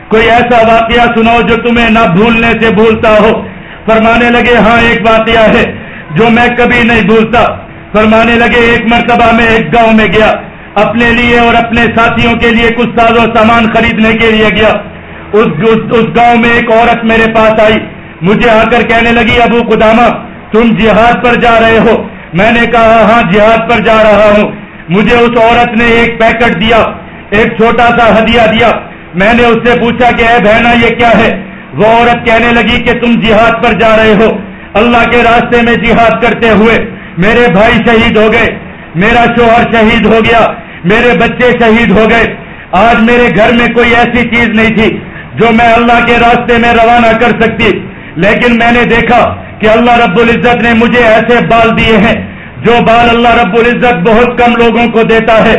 کوئی ایسا واقعہ سناؤ جو تمہیں نہ بھولنے سے بھولتا ہو۔ فرمانے لگے ہاں ایک واقعہ ہے جو میں کبھی نہیں بھولتا۔ فرمانے لگے، ایک مرتبہ میں ایک گاؤں میں گیا۔ اپنے لیے اور اپنے ساتھیوں کے لیے کچھ ساز و سامان خریدنے کے لیے گیا۔ اس, اس, گاؤں میں ایک عورت میرے پاس آئی۔ مجھے آ کر کہنے لگی ابو قدامہ تم جہاد پر جا رہے ہو۔ میں نے کہا ہاں جہاد پر جا رہا ہوں۔ مجھے اس عورت نے ایک پیکٹ دیا ایک چھوٹا سا ہدیہ دیا۔ میں نے اس سے پوچھا کہ اے بہنا یہ کیا ہے؟ وہ عورت کہنے لگی کہ تم جہاد پر جا رہے ہو۔ اللہ کے راستے میں جہاد کرتے ہوئے میرے بھائی شہید ہو گئے میرا شوہر شہید ہو گیا میرے بچے شہید ہو گئے۔ آج میرے گھر میں کوئی ایسی چیز نہیں تھی۔ جو میں اللہ کے راستے میں روانہ کر سکتی۔ لیکن میں نے دیکھا کہ اللہ رب العزت نے مجھے ایسے بال دیے ہیں، جو بال اللہ رب العزت بہت کم لوگوں کو دیتا ہے،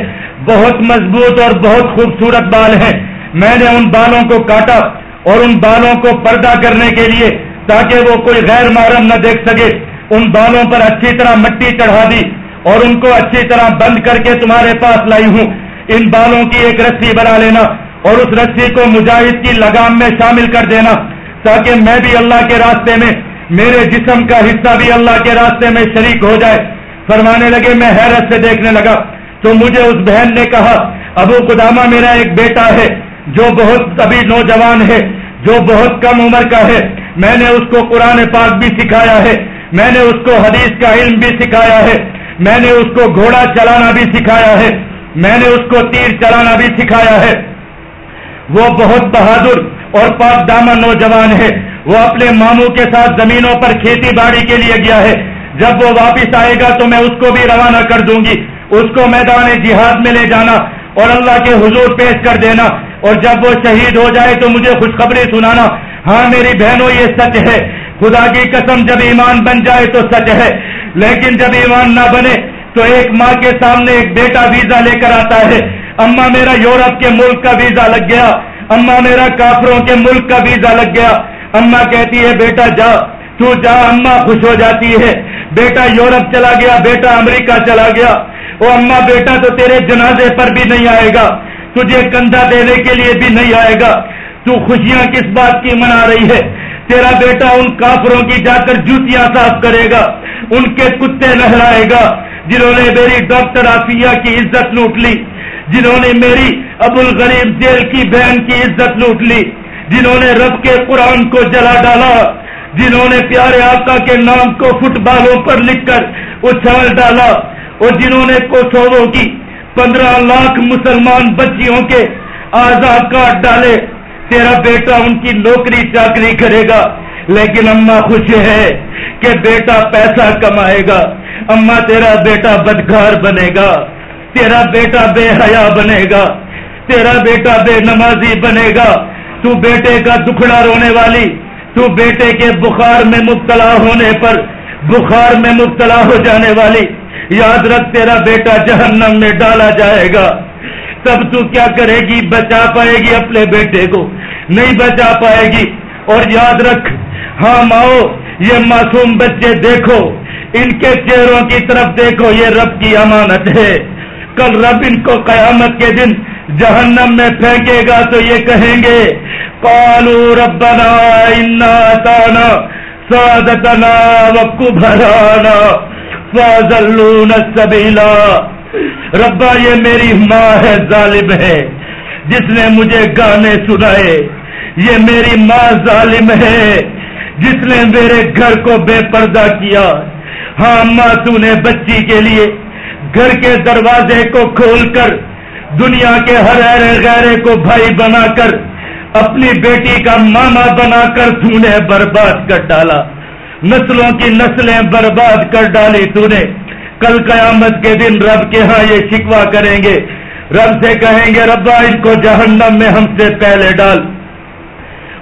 بہت مضبوط اور بہت خوبصورت بال ہیں۔ میں نے ان بالوں کو کاٹا اور ان بالوں کو پردہ کرنے کے لیے تاکہ وہ کوئی غیر محرم نہ دیکھ سکے۔ ان بالوں پر اچھی طرح مٹی چڑھا دی اور ان کو اچھی طرح بند کر کے تمہارے پاس لائی ہوں۔ ان بالوں کی ایک رسی بنا لینا۔ اور اس رسی کو مجاہد کی لگام میں شامل کر دینا تاکہ میں بھی اللہ کے راستے میں، میرے جسم کا حصہ بھی اللہ کے راستے میں شریک ہو جائے۔ فرمانے لگے، میں حیرت سے دیکھنے لگا۔ تو مجھے اس بہن نے کہا، ابو قدامہ میرا ایک بیٹا ہے، جو بہت ابھی نوجوان ہے، جو بہت کم عمر کا ہے۔ میں نے اس کو قرآن پاک بھی سکھایا ہے۔ میں نے اس کو حدیث کا علم بھی سکھایا ہے۔ میں نے اس کو گھوڑا چلانا بھی سکھایا ہے۔ میں نے اس کو تیر چلانا بھی سکھایا ہے۔ وہ بہت بہادر اور پاک دامہ نوجوان ہے۔ وہ اپنے ماموں کے ساتھ زمینوں پر کھیتی باڑی کے لیے گیا ہے۔ جب وہ واپس آئے گا تو میں اس کو بھی روانہ کر دوں گی۔ اس کو میدان جہاد میں لے جانا اور اللہ کے حضور پیش کر دینا۔ اور جب وہ شہید ہو جائے تو مجھے خوشخبری سنانا۔ ہاں میری بہنوں، یہ سچ ہے۔ خدا کی قسم، جب ایمان بن جائے تو سچ ہے۔ لیکن جب ایمان نہ بنے تو ایک ماں کے سامنے ایک بیٹا ویزا لے کر آتا ہے۔ اما میرا یورپ کے ملک کا ویزا لگ گیا، اما میرا کافروں کے ملک کا ویزا لگ گیا۔ اما کہتی ہے، بیٹا جا، تو جا، اما خوش ہو جاتی ہے۔ بیٹا یورپ چلا گیا، بیٹا امریکہ چلا گیا۔ وہ اما، بیٹا تو تیرے جنازے پر بھی نہیں آئے گا، تجھے کندھا دینے کے لیے بھی نہیں آئے گا۔ تو خوشیاں کس بات کی منا رہی ہے؟ تیرا بیٹا ان کافروں کی جا کر جوتیاں صاف کرے گا، ان کے کتے نہلائے گا۔ جنہوں نے میری ڈاکٹر آفیہ کی عزت لوٹ لی، جنہوں نے میری ابو الغریب جیل کی بہن کی عزت لوٹ لی، جنہوں نے رب کے قرآن کو جلا ڈالا، جنہوں نے پیارے آقا کے نام کو فٹ بالوں پر لکھ کر اچھال ڈالا، اور جنہوں نے کوسوو کی پندرہ لاکھ مسلمان بچیوں کے آزاد کاٹ ڈالے، تیرا بیٹا ان کی نوکری چاکری کرے گا۔ لیکن اما خوش ہے کہ بیٹا پیسہ کمائے گا۔ اما تیرا بیٹا بدکار بنے گا۔ تیرا بیٹا بے حیا بنے گا۔ تیرا بیٹا بے نمازی بنے گا۔ تو بیٹے کا دکھڑا رونے والی، تو بیٹے کے بخار میں مبتلا ہونے پر، بخار میں مبتلا ہو جانے والی۔ یاد رکھ تیرا بیٹا جہنم میں ڈالا جائے گا۔ تب تو کیا کرے گی؟ بچا پائے گی اپنے بیٹے کو۔ نہیں بچا پائے گی۔ اور یاد رکھ ہاں ماؤ، یہ معصوم بچے دیکھو، ان کے چہروں کی طرف دیکھو، یہ رب کی امانت ہے۔ کل رب ان کو قیامت کے دن جہنم میں پھینکے گا تو یہ کہیں گے، قالوا ربنا انا اتانا سادتنا وكبرانا فازلون السبيلا ربا، یہ میری ماں ہے، ظالم ہے، جس نے مجھے گانے سنائے۔ یہ میری ماں ظالم ہے جس نے میرے گھر کو بے پردہ کیا۔ ہاں ماں تو نے بچی کے لیے گھر کے دروازے کو کھول کر، دنیا کے ہر غیرے کو بھائی بنا کر، اپنی بیٹی کا ماما بنا کر تو نے برباد کر ڈالا۔ نسلوں کی نسلیں برباد کر ڈالی تو نے۔ کل قیامت کے دن رب کے ہاں یہ شکوا کریں گے۔ رب سے کہیں گے ربا ان کو جہنم میں ہم سے پہلے ڈال۔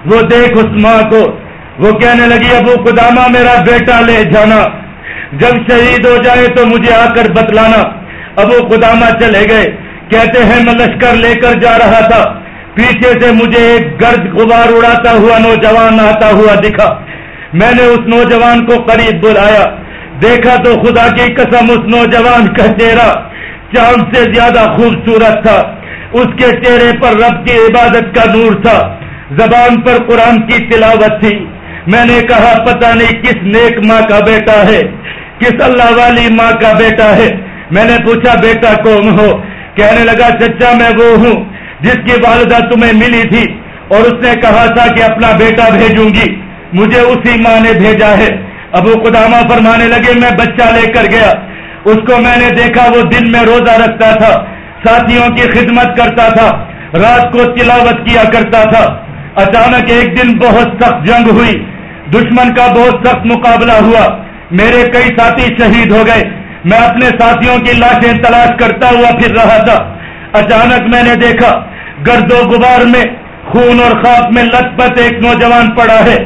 وہ دیکھ اس ماں کو۔ وہ کہنے لگی، ابو قدامہ، میرا بیٹا لے جانا۔ جب شہید ہو جائے تو مجھے آ کر بتلانا۔ ابو قدامہ چلے گئے۔ کہتے ہیں، میں لشکر لے کر جا رہا تھا۔ پیچھے سے مجھے ایک گرد غبار اڑاتا ہوا نوجوان آتا ہوا دکھا۔ میں نے اس نوجوان کو قریب بلایا۔ دیکھا تو خدا کی قسم، اس نوجوان کا چہرہ چاند سے زیادہ خوبصورت تھا۔ اس کے چہرے پر رب کی عبادت کا نور تھا۔ زبان پر قرآن کی تلاوت تھی۔ میں نے کہا، پتہ نہیں کس نیک ماں کا بیٹا ہے، کس اللہ والی ماں کا بیٹا ہے؟ میں نے پوچھا، بیٹا کون ہو؟ کہنے لگا، چچا میں وہ ہوں جس کی والدہ تمہیں ملی تھی اور اس نے کہا تھا کہ اپنا بیٹا بھیجوں گی۔ مجھے اسی ماں نے بھیجا ہے۔ ابو قدامہ فرمانے لگے، میں بچہ لے کر گیا۔ اس کو میں نے دیکھا، وہ دن میں روزہ رکھتا تھا، ساتھیوں کی خدمت کرتا تھا، رات کو تلاوت کیا کرتا تھا۔ اچانک ایک دن بہت سخت جنگ ہوئی۔ دشمن کا بہت سخت مقابلہ ہوا۔ میرے کئی ساتھی شہید ہو گئے۔ میں اپنے ساتھیوں کی لاشیں تلاش کرتا ہوا پھر رہا تھا۔ اچانک میں نے دیکھا، گرد و غبار میں خون اور خواب میں لت پت ایک نوجوان پڑا ہے۔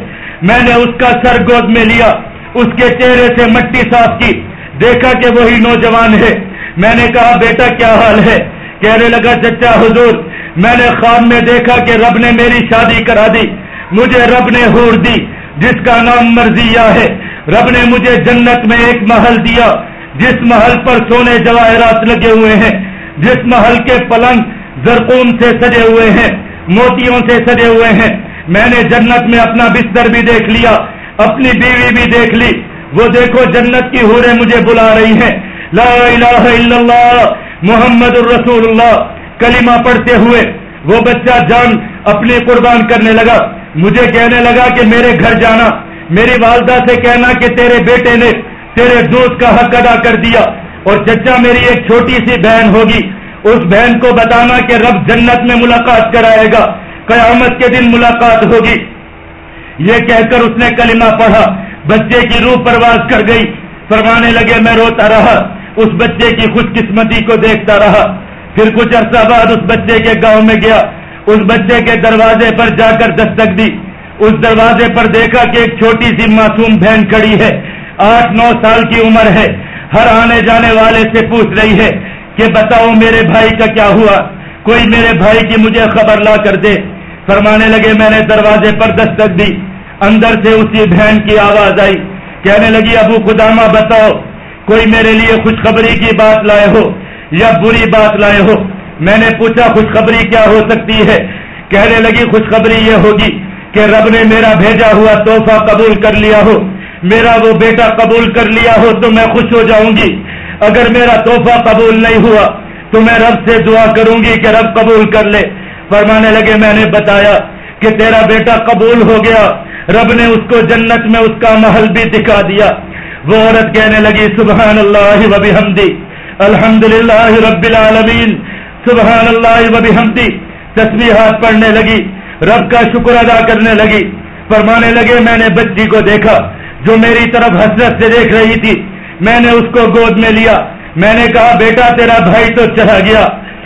میں نے اس کا سر گود میں لیا، اس کے چہرے سے مٹی صاف کی۔ دیکھا کہ وہی نوجوان ہے۔ میں نے کہا، بیٹا، کیا حال ہے؟ کہنے لگا، چچا، حضور میں نے خواب میں دیکھا کہ رب نے میری شادی کرا دی، مجھے رب نے ہور دی، جس کا نام مرضیہ ہے۔ رب نے مجھے جنت میں ایک محل دیا، جس محل پر سونے جواہرات لگے ہوئے ہیں۔ جس محل کے پلنگ زرقوم سے سجے ہوئے ہیں، موتیوں سے سجے ہوئے ہیں۔ میں نے جنت میں اپنا بستر بھی دیکھ لیا، اپنی بیوی بھی دیکھ لی۔ وہ دیکھو جنت کی ہورے مجھے بلا رہی ہیں۔ لا الہ الا اللہ، محمد الرسول اللہ۔ کلمہ پڑھتے ہوئے وہ بچہ جان اپنی قربان کرنے لگا۔ مجھے کہنے لگا کہ میرے گھر جانا، میری والدہ سے کہنا کہ تیرے بیٹے نے تیرے دوست کا حق ادا کر دیا اور چچا میری ایک چھوٹی سی بہن ہوگی۔ اس بہن کو بتانا کہ رب جنت میں ملاقات کرائے گا۔ قیامت کے دن ملاقات ہوگی۔ یہ کہہ کر اس نے کلمہ پڑھا۔ بچے کی روح پرواز کر گئی۔ فرمانے لگے، میں روتا رہا۔ اس بچے کی خوش قسمتی کو دیکھتا رہا۔ پھر کچھ عرصہ بعد اس بچے کے گاؤں میں گیا، اس بچے کے دروازے پر جا کر دستک دی۔ اس دروازے پر دیکھا کہ ایک چھوٹی سی معصوم بہن کھڑی ہے۔ آٹھ، نو سال کی عمر ہے۔ ہر آنے جانے والے سے پوچھ رہی ہے کہ بتاؤ میرے بھائی کا کیا ہوا؟ کوئی میرے بھائی کی مجھے خبر لا کر دے۔ فرمانے لگے، میں نے دروازے پر دستک دی۔ اندر سے اسی بہن کی آواز آئی۔ کہنے لگی، ابو خدامہ بتاؤ، کوئی میرے لیے خوشخبری کی بات لائے ہو؟ یا بری بات لائے ہو۔ میں نے پوچھا، خوشخبری کیا ہو سکتی ہے؟ کہنے لگی، خوشخبری یہ ہوگی کہ رب نے میرا بھیجا ہوا تحفہ قبول کر لیا ہو۔ میرا وہ بیٹا قبول کر لیا ہو تو میں خوش ہو جاؤں گی۔ اگر میرا تحفہ قبول نہیں ہوا تو میں رب سے دعا کروں گی کہ رب قبول کر لے۔ فرمانے لگے، میں نے بتایا کہ تیرا بیٹا قبول ہو گیا۔ رب نے اس کو جنت میں اس کا محل بھی دکھا دیا۔ وہ عورت کہنے لگی، سبحان اللہ وبی حمدی الحمد للہ رب العالمین سبحان اللہ وبی حمدی تصویرات پڑھنے لگی، رب کا شکر ادا کرنے لگی۔ فرمانے لگے، میں نے بچی کو دیکھا، جو میری طرف حسرت سے دیکھ رہی تھی، میں نے اس کو گود میں لیا۔ میں نے کہا، بیٹا، تیرا بھائی تو چلا گیا۔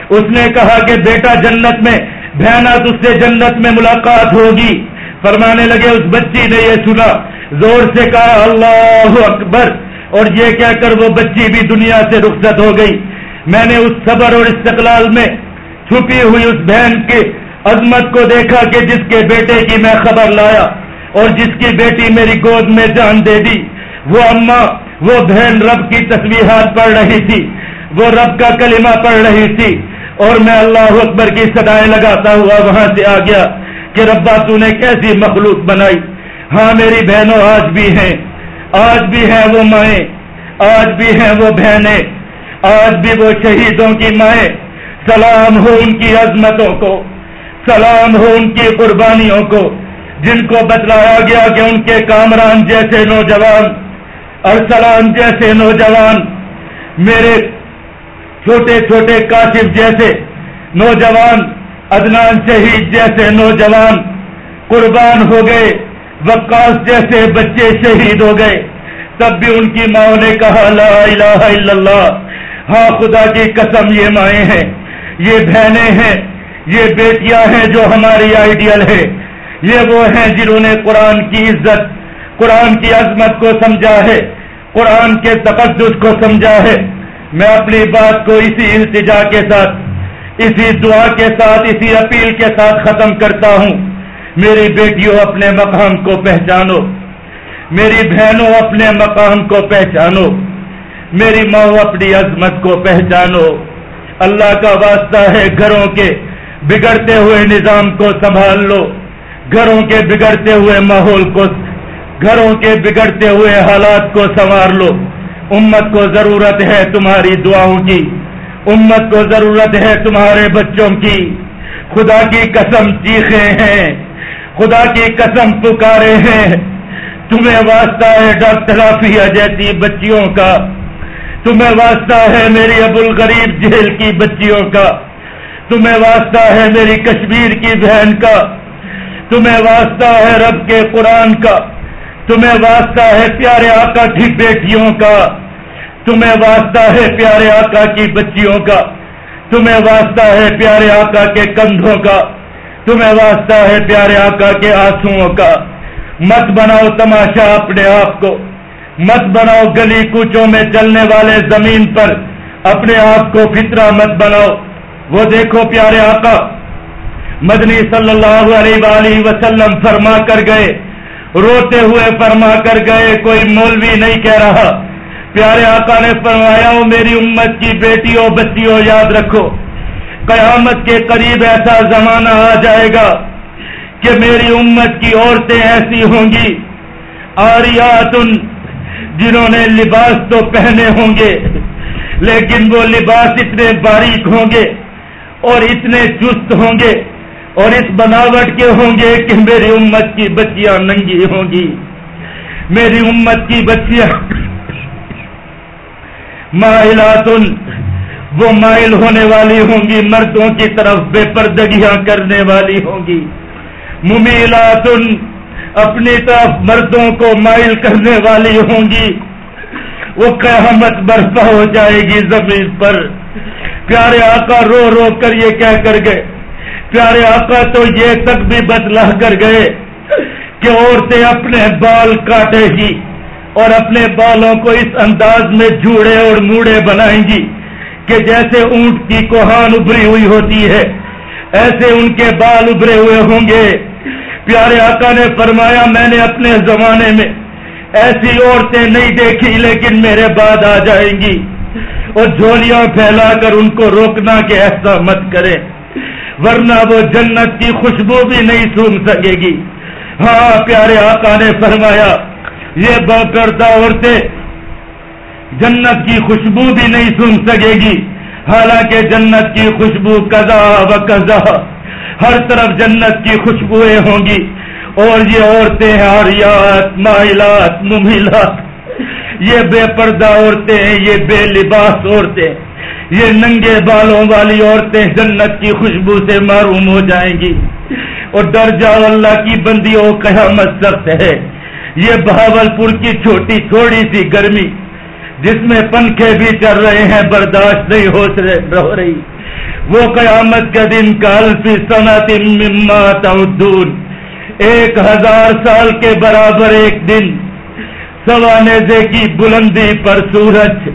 اس نے کہا کہ، بیٹا، جنت میں بہنا اس سے جنت میں ملاقات ہوگی۔ فرمانے لگے، اس بچی نے یہ سنا۔ زور سے کہا، اللہ اکبر۔ اور یہ کہہ کر وہ بچی بھی دنیا سے رخصت ہو گئی۔ میں نے اس صبر اور استقلال میں چھپی ہوئی اس بہن کی عظمت کو دیکھا کہ جس کے بیٹے کی میں خبر لایا اور جس کی بیٹی میری گود میں جان دے دی۔ وہ اماں، وہ بہن رب کی تصویرات پڑھ رہی تھی۔ وہ رب کا کلمہ پڑھ رہی تھی۔ اور میں اللہ اکبر کی سدائیں لگاتا ہوا وہاں سے آ گیا کہ ربا تو نے کیسی مخلوق بنائی۔ ہاں میری بہنوں، آج بھی ہیں۔ آج بھی ہیں وہ مائیں، آج بھی ہیں وہ بہنیں، آج بھی وہ شہیدوں کی مائیں۔ سلام ہو ان کی عظمتوں کو، سلام ہو ان کی قربانیوں کو، جن کو بتلایا گیا کہ ان کے کامران جیسے نوجوان ارسلان جیسے نوجوان۔ میرے چھوٹے چھوٹے کاشف جیسے نوجوان ادنان شہید جیسے نوجوان۔ قربان ہو گئے وکاس جیسے بچے شہید ہو گئے، تب بھی ان کی ماں نے کہا، لا الہ الا اللہ ہاں خدا کی قسم، یہ مائیں ہیں، یہ بہنیں ہیں، یہ بیٹیاں ہیں جو ہماری آئیڈیل ہے۔ یہ وہ ہیں جنہوں نے قرآن کی عزت، قرآن کی عظمت کو سمجھا ہے، قرآن کے تقدس کو سمجھا ہے۔ میں اپنی بات کو اسی التجا کے ساتھ، اسی دعا کے ساتھ، اسی اپیل کے ساتھ ختم کرتا ہوں۔ میری بیٹیوں اپنے مقام کو پہچانو۔ میری بہنوں اپنے مقام کو پہچانو۔ میری ماں اپنی عظمت کو پہچانو۔ اللہ کا واسطہ ہے گھروں کے بگڑتے ہوئے نظام کو سنبھال لو۔ گھروں کے بگڑتے ہوئے ماحول کو گھروں کے بگڑتے ہوئے حالات کو سنوار لو۔ امت کو ضرورت ہے تمہاری دعاؤں کی۔ امت کو ضرورت ہے تمہارے بچوں کی۔ خدا کی قسم چیخے ہیں۔ خدا کی قسم پکارے ہیں۔ تمہیں واسطہ ہے ڈاکٹر رافیہ جیسی بچیوں کا۔ تمہیں واسطہ ہے میری ابو الغریب جیل کی بچیوں کا۔ تمہیں واسطہ ہے میری کشمیر کی بہن کا۔ تمہیں واسطہ ہے رب کے قرآن کا۔ تمہیں واسطہ ہے پیارے آقا کی بیٹیوں کا۔ تمہیں واسطہ ہے پیارے آقا کی بچیوں کا۔ تمہیں واسطہ ہے پیارے آقا کے کندھوں کا۔ تمہیں واسطہ ہے پیارے آقا کے آنسوؤں کا۔ مت بناؤ تماشا اپنے آپ کو۔ مت بناؤ گلی کوچوں میں چلنے والے زمین پر۔ اپنے آپ کو فطرہ مت بناؤ۔ وہ دیکھو پیارے آقا۔ مدنی صلی اللہ علیہ وآلہ وسلم فرما کر گئے۔ روتے ہوئے فرما کر گئے، کوئی مولوی نہیں کہہ رہا۔ پیارے آقا نے فرمایا ہو میری امت کی بیٹیوں بچیوں یاد رکھو۔ قیامت کے قریب ایسا زمانہ آ جائے گا کہ میری امت کی عورتیں ایسی ہوں گی، آریاتن، جنہوں نے لباس تو پہنے ہوں گے، لیکن وہ لباس اتنے باریک ہوں گے اور اتنے چست ہوں گے اور اس بناوٹ کے ہوں گے کہ میری امت کی بچیاں ننگی ہوں گی۔ میری امت کی بچیاں، مائلاتن وہ مائل ہونے والی ہوں گی، مردوں کی طرف بے پردگیاں کرنے والی ہوں گی۔ ممیلاتن، اپنی طرف مردوں کو مائل کرنے والی ہوں گی۔ وہ قیامت برپا ہو جائے گی زمین پر۔ پیارے آقا رو رو کر یہ کہہ کر گئے۔ پیارے آقا تو یہ تک بھی بتلا کر گئے کہ عورتیں اپنے بال کاٹے گی اور اپنے بالوں کو اس انداز میں جوڑے اور موڑے بنائیں گی۔ کہ جیسے اونٹ کی کوہان ابری ہوئی ہوتی ہے، ایسے ان کے بال ابھرے ہوئے ہوں گے۔ پیارے آقا نے فرمایا، میں نے اپنے زمانے میں ایسی عورتیں نہیں دیکھی، لیکن میرے بعد آ جائیں گی۔ اور جھولیاں پھیلا کر ان کو روکنا کہ ایسا مت کرے ورنہ وہ جنت کی خوشبو بھی نہیں سن سکے گی۔ ہاں پیارے آقا نے فرمایا، یہ بکردہ عورتیں جنت کی خوشبو بھی نہیں سن سکے گی۔ حالانکہ جنت کی خوشبو کزا و کزا ہر طرف جنت کی خوشبوئیں ہوں گی۔ اور یہ عورتیں آریات ماہلات ممیلات یہ بے پردہ عورتیں ہیں یہ بے لباس عورتیں۔ یہ ننگے بالوں والی عورتیں جنت کی خوشبو سے معروم ہو جائیں گی۔ اور درجہ اللہ کی بندیوں، قیامت سخت ہے۔ یہ بہاول پور کی چھوٹی، تھوڑی سی گرمی۔ جس میں پنکھے بھی چل رہے ہیں، برداشت نہیں ہو رہی۔ وہ قیامت کا دن کال فی صنعت مما تعدون۔ ایک ہزار سال کے برابر ایک دن۔ سوانزے کی بلندی پر سورج۔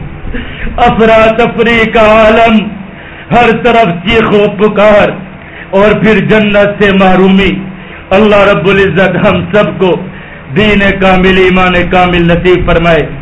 افراتفری کا عالم۔ ہر طرف چیخ و پکار۔ اور پھر جنت سے معرومی اللہ رب العزت ہم سب کو دین کامل، ایمان کامل نصیب فرمائے۔